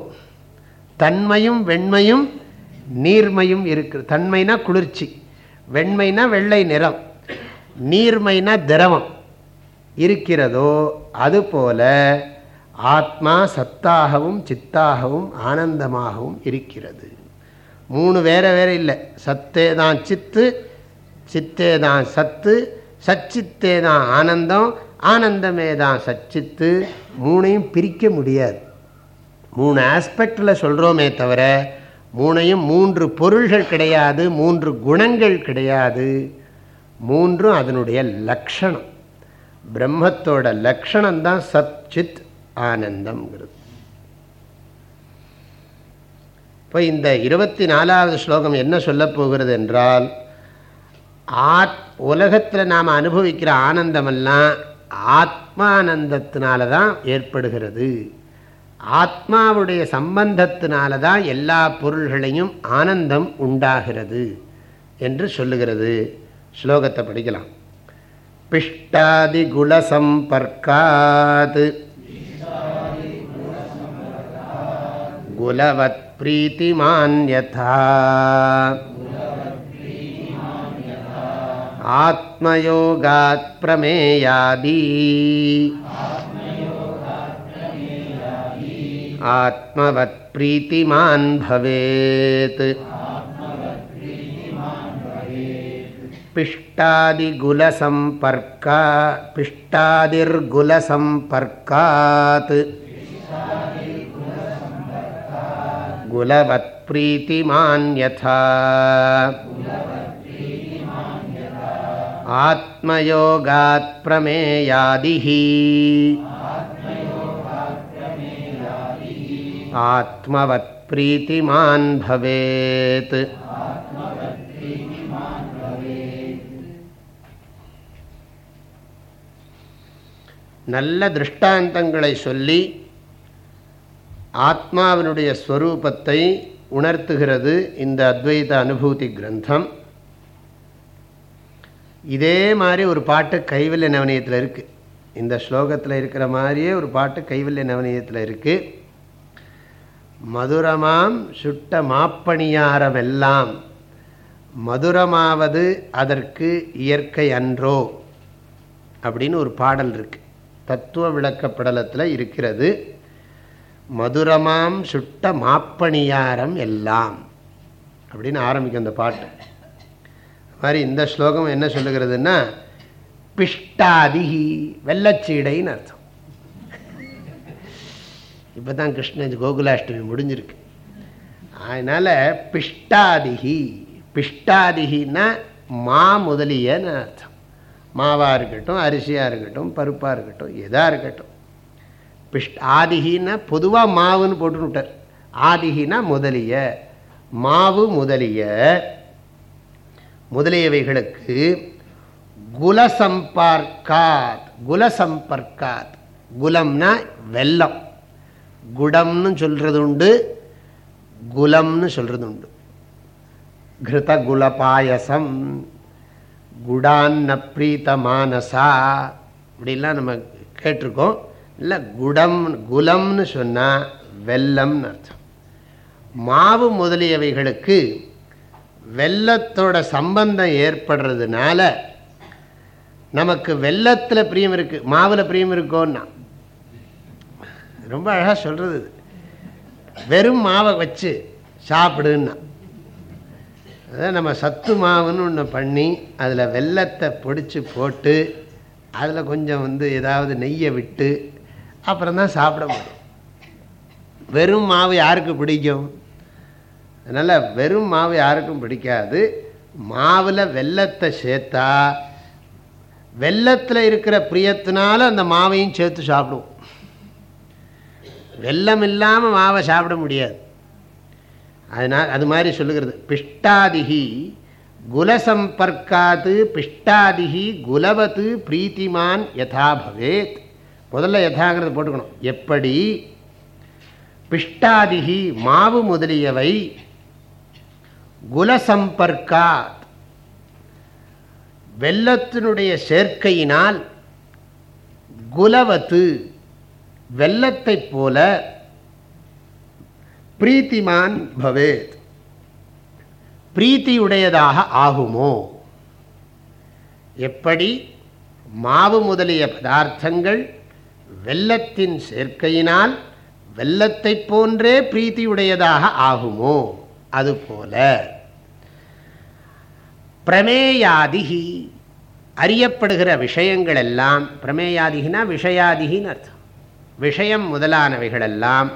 S1: தன்மையும் வெண்மையும் நீர்மையும் இருக்கு தன்மைனா குளிர்ச்சி வெண்மைனா வெள்ளை நிறம் நீர்மைனா திரவம் இருக்கிறதோ அதுபோல ஆத்மா சத்தாகவும் சித்தாகவும் ஆனந்தமாகவும் இருக்கிறது. மூணு வேற வேற இல்லை. சத்தே தான் சித்து சித்தே தான் சத்து சச்சித்தே தான் ஆனந்தம் ஆனந்தமே தான் சச்சித்து. மூணையும் பிரிக்க முடியாது. மூணு ஆஸ்பெக்டில் சொல்கிறோமே தவிர மூணையும் மூன்று பொருள்கள் கிடையாது மூன்று குணங்கள் கிடையாது. மூன்றும் அதனுடைய லக்ஷணம். பிரம்மத்தோட லக்ஷணம் தான் சத் சித் ஆனந்தம்ங்கிறது இப்போ இந்த இருபத்தி நாலாவது ஸ்லோகம் என்ன சொல்ல போகிறது என்றால் ஆத் உலகத்தில் நாம் அனுபவிக்கிற ஆனந்தமெல்லாம் ஆத்மானந்தத்தினால தான் ஏற்படுகிறது. ஆத்மாவுடைய சம்பந்தத்தினால தான் எல்லா பொருள்களையும் ஆனந்தம் உண்டாகிறது என்று சொல்லுகிறது. ஸ்லோகத்தை படிக்கலாம். பிஷ்டாதிகுலசம்பர்க்காத். குலவத் गुलवत्प्रीतिमान्यथा आत्मयोगात् प्रमेयादी आत्मवत् प्रीतिमान् भवेत् पिष्टादिगुलसम्पर्का पिष्टादिर्गुलसम्पर्कात् गुलवत्प्रीतिमान् यथा आत्मयोगात् प्रमेयादिः आत्मवत्प्रीतिमान् भवेत् நல்ல திருஷ்டாந்தங்களை சொல்லி ஆத்மாவினுடைய ஸ்வரூபத்தை உணர்த்துகிறது இந்த அத்வைத அனுபூதி கிரந்தம். இதே மாதிரி ஒரு பாட்டு கைவல்ய நவனியத்தில் இருக்குது இந்த ஸ்லோகத்தில் இருக்கிற மாதிரியே ஒரு பாட்டு கைவல்ய நவனியத்தில் இருக்குது மதுரமாம் சுட்ட மாப்பணியாரமெல்லாம் மதுரமாவது அதற்கு இயற்கை அன்றோ அப்படின்னு ஒரு பாடல் இருக்குது தத்துவ விளக்கப்படலத்தில் இருக்கிறது. மதுரமாம் சுட்ட மாப்பணியாரம் எல்லாம். அப்படின்னு ஆரம்பிக்கும் அந்த பாட்டு. மாதிரி இந்த ஸ்லோகம் என்ன சொல்லுகிறதுன்னா பிஷ்டாதிகி வெள்ளச்சீடைன்னு அர்த்தம். இப்போ தான் கிருஷ்ண கோகுலாஷ்டமி முடிஞ்சிருக்கு. அதனால் பிஷ்டாதிகி பிஷ்டாதிகின்னா மா முதலியன்னு அர்த்தம். மாவாக இருக்கட்டும் அரிசியாக இருக்கட்டும் பருப்பாக இருக்கட்டும் எதாக இருக்கட்டும். பிஷ்ட் ஆதிகின்னா பொதுவாக மாவுன்னு போட்டுவிட்டார் ஆதிகினா முதலிய மாவு முதலிய முதலியவைகளுக்கு குலசம்பார்க்காத் குலசம்பர்க்காத் குலம்னா வெல்லம் குடம்னு சொல்கிறது உண்டு குலம்னு சொல்கிறது உண்டு கிருத குல பாயசம் குடான்ன பிரீத மானசா அப்படிலாம் நம்ம கேட்டிருக்கோம். இல்லை குடம் குலம்னு சொன்னால் வெல்லம்னு அர்த்தம். மாவு முதலியவைகளுக்கு வெள்ளத்தோட சம்பந்தம் ஏற்படுறதுனால நமக்கு வெள்ளத்தில் பிரியம் இருக்குது மாவில் பிரியம் இருக்கோன்னா ரொம்ப அழகாக சொல்கிறது வெறும் மாவை வச்சு சாப்பிடுன்னா. அதான் நம்ம சத்து மாவுன்னு ஒன்று பண்ணி அதில் வெள்ளத்தை பொடிச்சு போட்டு அதில் கொஞ்சம் வந்து ஏதாவது நெய்யை விட்டு அப்புறம் தான் சாப்பிட முடியும். வெறும் மாவு யாருக்கு பிடிக்கும்? அதனால் வெறும் மாவு யாருக்கும் பிடிக்காது. மாவில் வெள்ளத்தை சேர்த்தா வெள்ளத்தில் இருக்கிற பிரியத்தினால அந்த மாவையும் சேர்த்து சாப்பிடுவோம். வெள்ளம் இல்லாமல் மாவை சாப்பிட முடியாது. அதனால் அது மாதிரி சொல்லுகிறது. பிஷ்டாதிகி குலசம்பர்க்காது பிஷ்டாதிகி குலவத்து பிரீத்திமான் யதா பவேத். முதல்ல யதாங்கிறது போட்டுக்கணும். எப்படி? பிஷ்டாதிகி மாவு முதலியவை குலசம்பர்க்கா வெள்ளத்தினுடைய சேர்க்கையினால் குலவத்து. வெள்ளத்தைப் போல பிரீத்திமான் பவேத். பிரீத்தியுடையதாக ஆகுமோ? எப்படி? மாவு முதலிய பதார்த்தங்கள் வெள்ளத்தின் சேர்க்கையினால் வெள்ளத்தை போன்றே பிரீத்தியுடையதாக ஆகுமோ? அதுபோல பிரமேயாதிகி அறியப்படுகிற விஷயங்கள் எல்லாம் பிரமேயாதிகினா விஷயாதிகின்னு அர்த்தம். விஷயம் முதலானவைகளெல்லாம்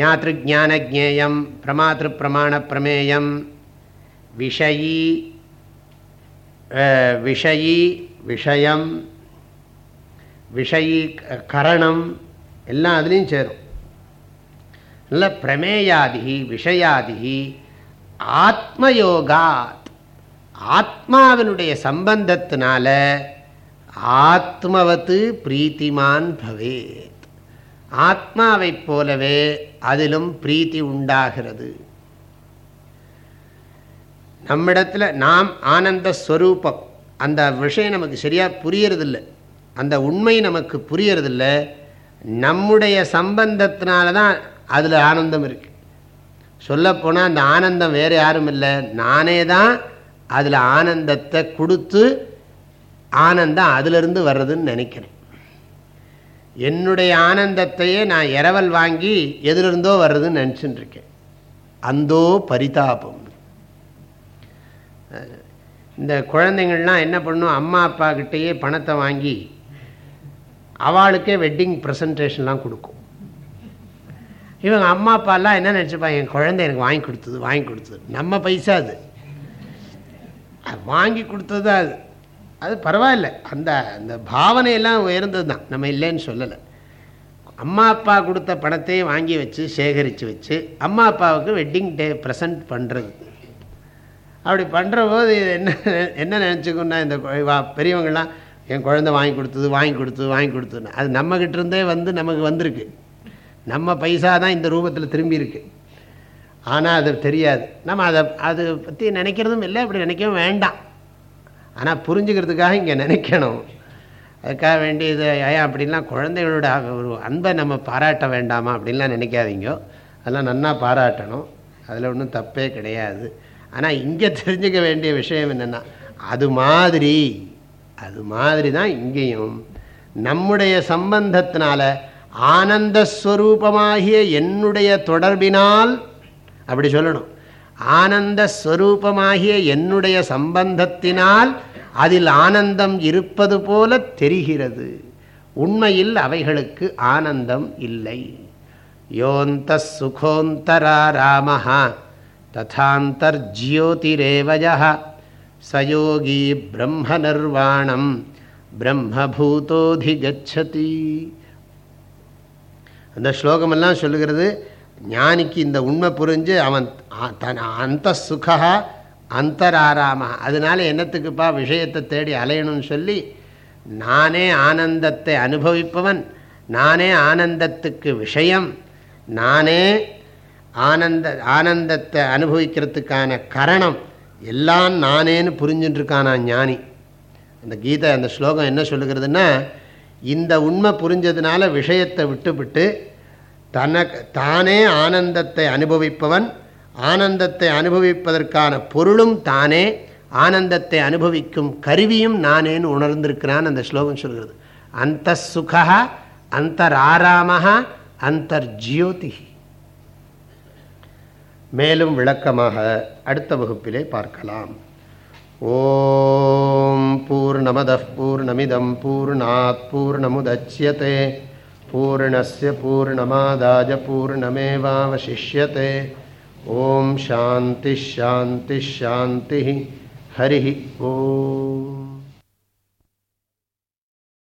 S1: ஞாத்திருஜானஜேயம் பிரமாத்திரு பிரமாண பிரமேயம் விஷயி விஷயி விஷயம் விஷயி கரணம் எல்லாம் அதுலேயும் சேரும். இல்லை பிரமேயாதிகி விஷயாதிகி ஆத்மயோகாத். ஆத்மாவினுடைய சம்பந்தத்தினால ஆத்மவத்து பிரீத்திமான் பவேத். ஆத்மாவைப் போலவே அதிலும் பிரீத்தி உண்டாகிறது. நம்மிடத்தில் நாம் ஆனந்த ஸ்வரூபம் அந்த விஷயம் நமக்கு சரியாக புரியறதில்லை. அந்த உண்மை நமக்கு புரியறதில்ல. நம்முடைய சம்பந்தத்தினால தான் அதில் ஆனந்தம் இருக்குது சொல்லப்போனால் அந்த ஆனந்தம் வேறு யாரும் இல்லை. நானே தான் அதில் ஆனந்தத்தை கொடுத்து ஆனந்தம் அதிலிருந்து வர்றதுன்னு நினைக்கிறேன். என்னுடைய ஆனந்தத்தையே நான் இரவல் வாங்கி எதிலிருந்தோ வர்றதுன்னு நினச்சின்னு இருக்கேன் அந்தோ பரிதாபம். இந்த குழந்தைங்கள்லாம் என்ன பண்ணும்? அம்மா அப்பா கிட்டேயே பணத்தை வாங்கி அவளுக்கே வெட்டிங் ப்ரெசன்டேஷன்லாம் கொடுக்கும். இவங்க அம்மா அப்பாலாம் என்ன நினச்சிப்பா என் குழந்தை எனக்கு வாங்கி கொடுத்தது வாங்கி கொடுத்தது. நம்ம பைசா அது. வாங்கி கொடுத்தது தான் அது. அது பரவாயில்ல. அந்த அந்த பாவனையெல்லாம் உயர்ந்தது தான். நம்ம இல்லைன்னு சொல்லலை. அம்மா அப்பா கொடுத்த பணத்தையும் வாங்கி வச்சு சேகரித்து வச்சு அம்மா அப்பாவுக்கு வெட்டிங் டே ப்ரெசன்ட் பண்ணுறது அப்படி பண்ணுற போது என்ன என்ன நினச்சிக்கணும்னா இந்த பெரியவங்கள்லாம் என் குழந்தை வாங்கி கொடுத்தது வாங்கி கொடுத்தது வாங்கி கொடுத்ததுன்னு. அது நம்மக்கிட்ட இருந்தே வந்து நமக்கு வந்திருக்கு. நம்ம பைசா தான் இந்த ரூபத்தில் திரும்பி இருக்கு. ஆனால் அது தெரியாது. நம்ம அதை அதை பற்றி நினைக்கிறதும் இல்லை அப்படி நினைக்கவும் வேண்டாம். ஆனால் புரிஞ்சுக்கிறதுக்காக இங்கே நினைக்கணும். அதுக்காக வேண்டியது ஏன் அப்படின்லாம் குழந்தைகளோட ஒரு அன்பை நம்ம பாராட்ட வேண்டாமா அப்படின்லாம் நினைக்காதீங்க. அதெல்லாம் நன்னா பாராட்டணும். அதில் ஒன்றும் தப்பே கிடையாது. ஆனால் இங்கே தெரிஞ்சுக்க வேண்டிய விஷயம் என்னென்னா அது மாதிரி அது மாதிரி தான் இங்கேயும். நம்முடைய சம்பந்தத்தினால ஆனந்த ஸ்வரூபமாகிய என்னுடைய தொடர்பினால் அப்படி சொல்லணும். ஆனந்த ஸ்வரூபமாகிய என்னுடைய சம்பந்தத்தினால் அதில் ஆனந்தம் இருப்பது போல தெரிகிறது. உண்மையில் அவைகளுக்கு ஆனந்தம் இல்லை. யோந்த சுகோந்தரா ராமஹா ததாந்தர்ஜியோதிரேவய சயோகி பிரம்ம நிர்வாணம் பிரம்மபூதோதிகச்சதி அந்த ஸ்லோகமெல்லாம் சொல்லுகிறது ஞானிக்கு இந்த உண்மை புரிஞ்சு அவன் தன் அந்த சுகா அந்தராராம அதனால என்னத்துக்குப்பா விஷயத்தை தேடி அலையணும்னு சொல்லி நானே ஆனந்தத்தை அனுபவிப்பவன் நானே ஆனந்தத்துக்கு விஷயம் நானே ஆனந்த ஆனந்தத்தை அனுபவிக்கிறதுக்கான கரணம் எல்லாம் நானேன்னு புரிஞ்சுட்டுருக்கானா ஞானி? அந்த கீதை அந்த ஸ்லோகம் என்ன சொல்லுகிறதுன்னா இந்த உண்மை புரிஞ்சதுனால விஷயத்தை விட்டுவிட்டு தனக்கு தானே ஆனந்தத்தை அனுபவிப்பவன் ஆனந்தத்தை அனுபவிப்பதற்கான பொருளும் தானே ஆனந்தத்தை அனுபவிக்கும் கருவியும் நானேன்னு உணர்ந்திருக்கிறான் அந்த ஸ்லோகம் சொல்கிறது. அந்த சுகா அந்தராராமஹா அந்தர்ஜியோதி மேலும் விளக்கமாக அடுத்த வகுப்பிலே பார்க்கலாம். ஓம் பூர்ணமத பூர்ணமிதம் பூர்ணாத் பூர்ணமுதட்சியதே பூர்ணஸ்ய பூர்ணமாதாஜ பூர்ணமேவாவசிஷ்யते ஓம் சாந்தி ஷாந்தி ஷாந்தி ஹரி ஓம்.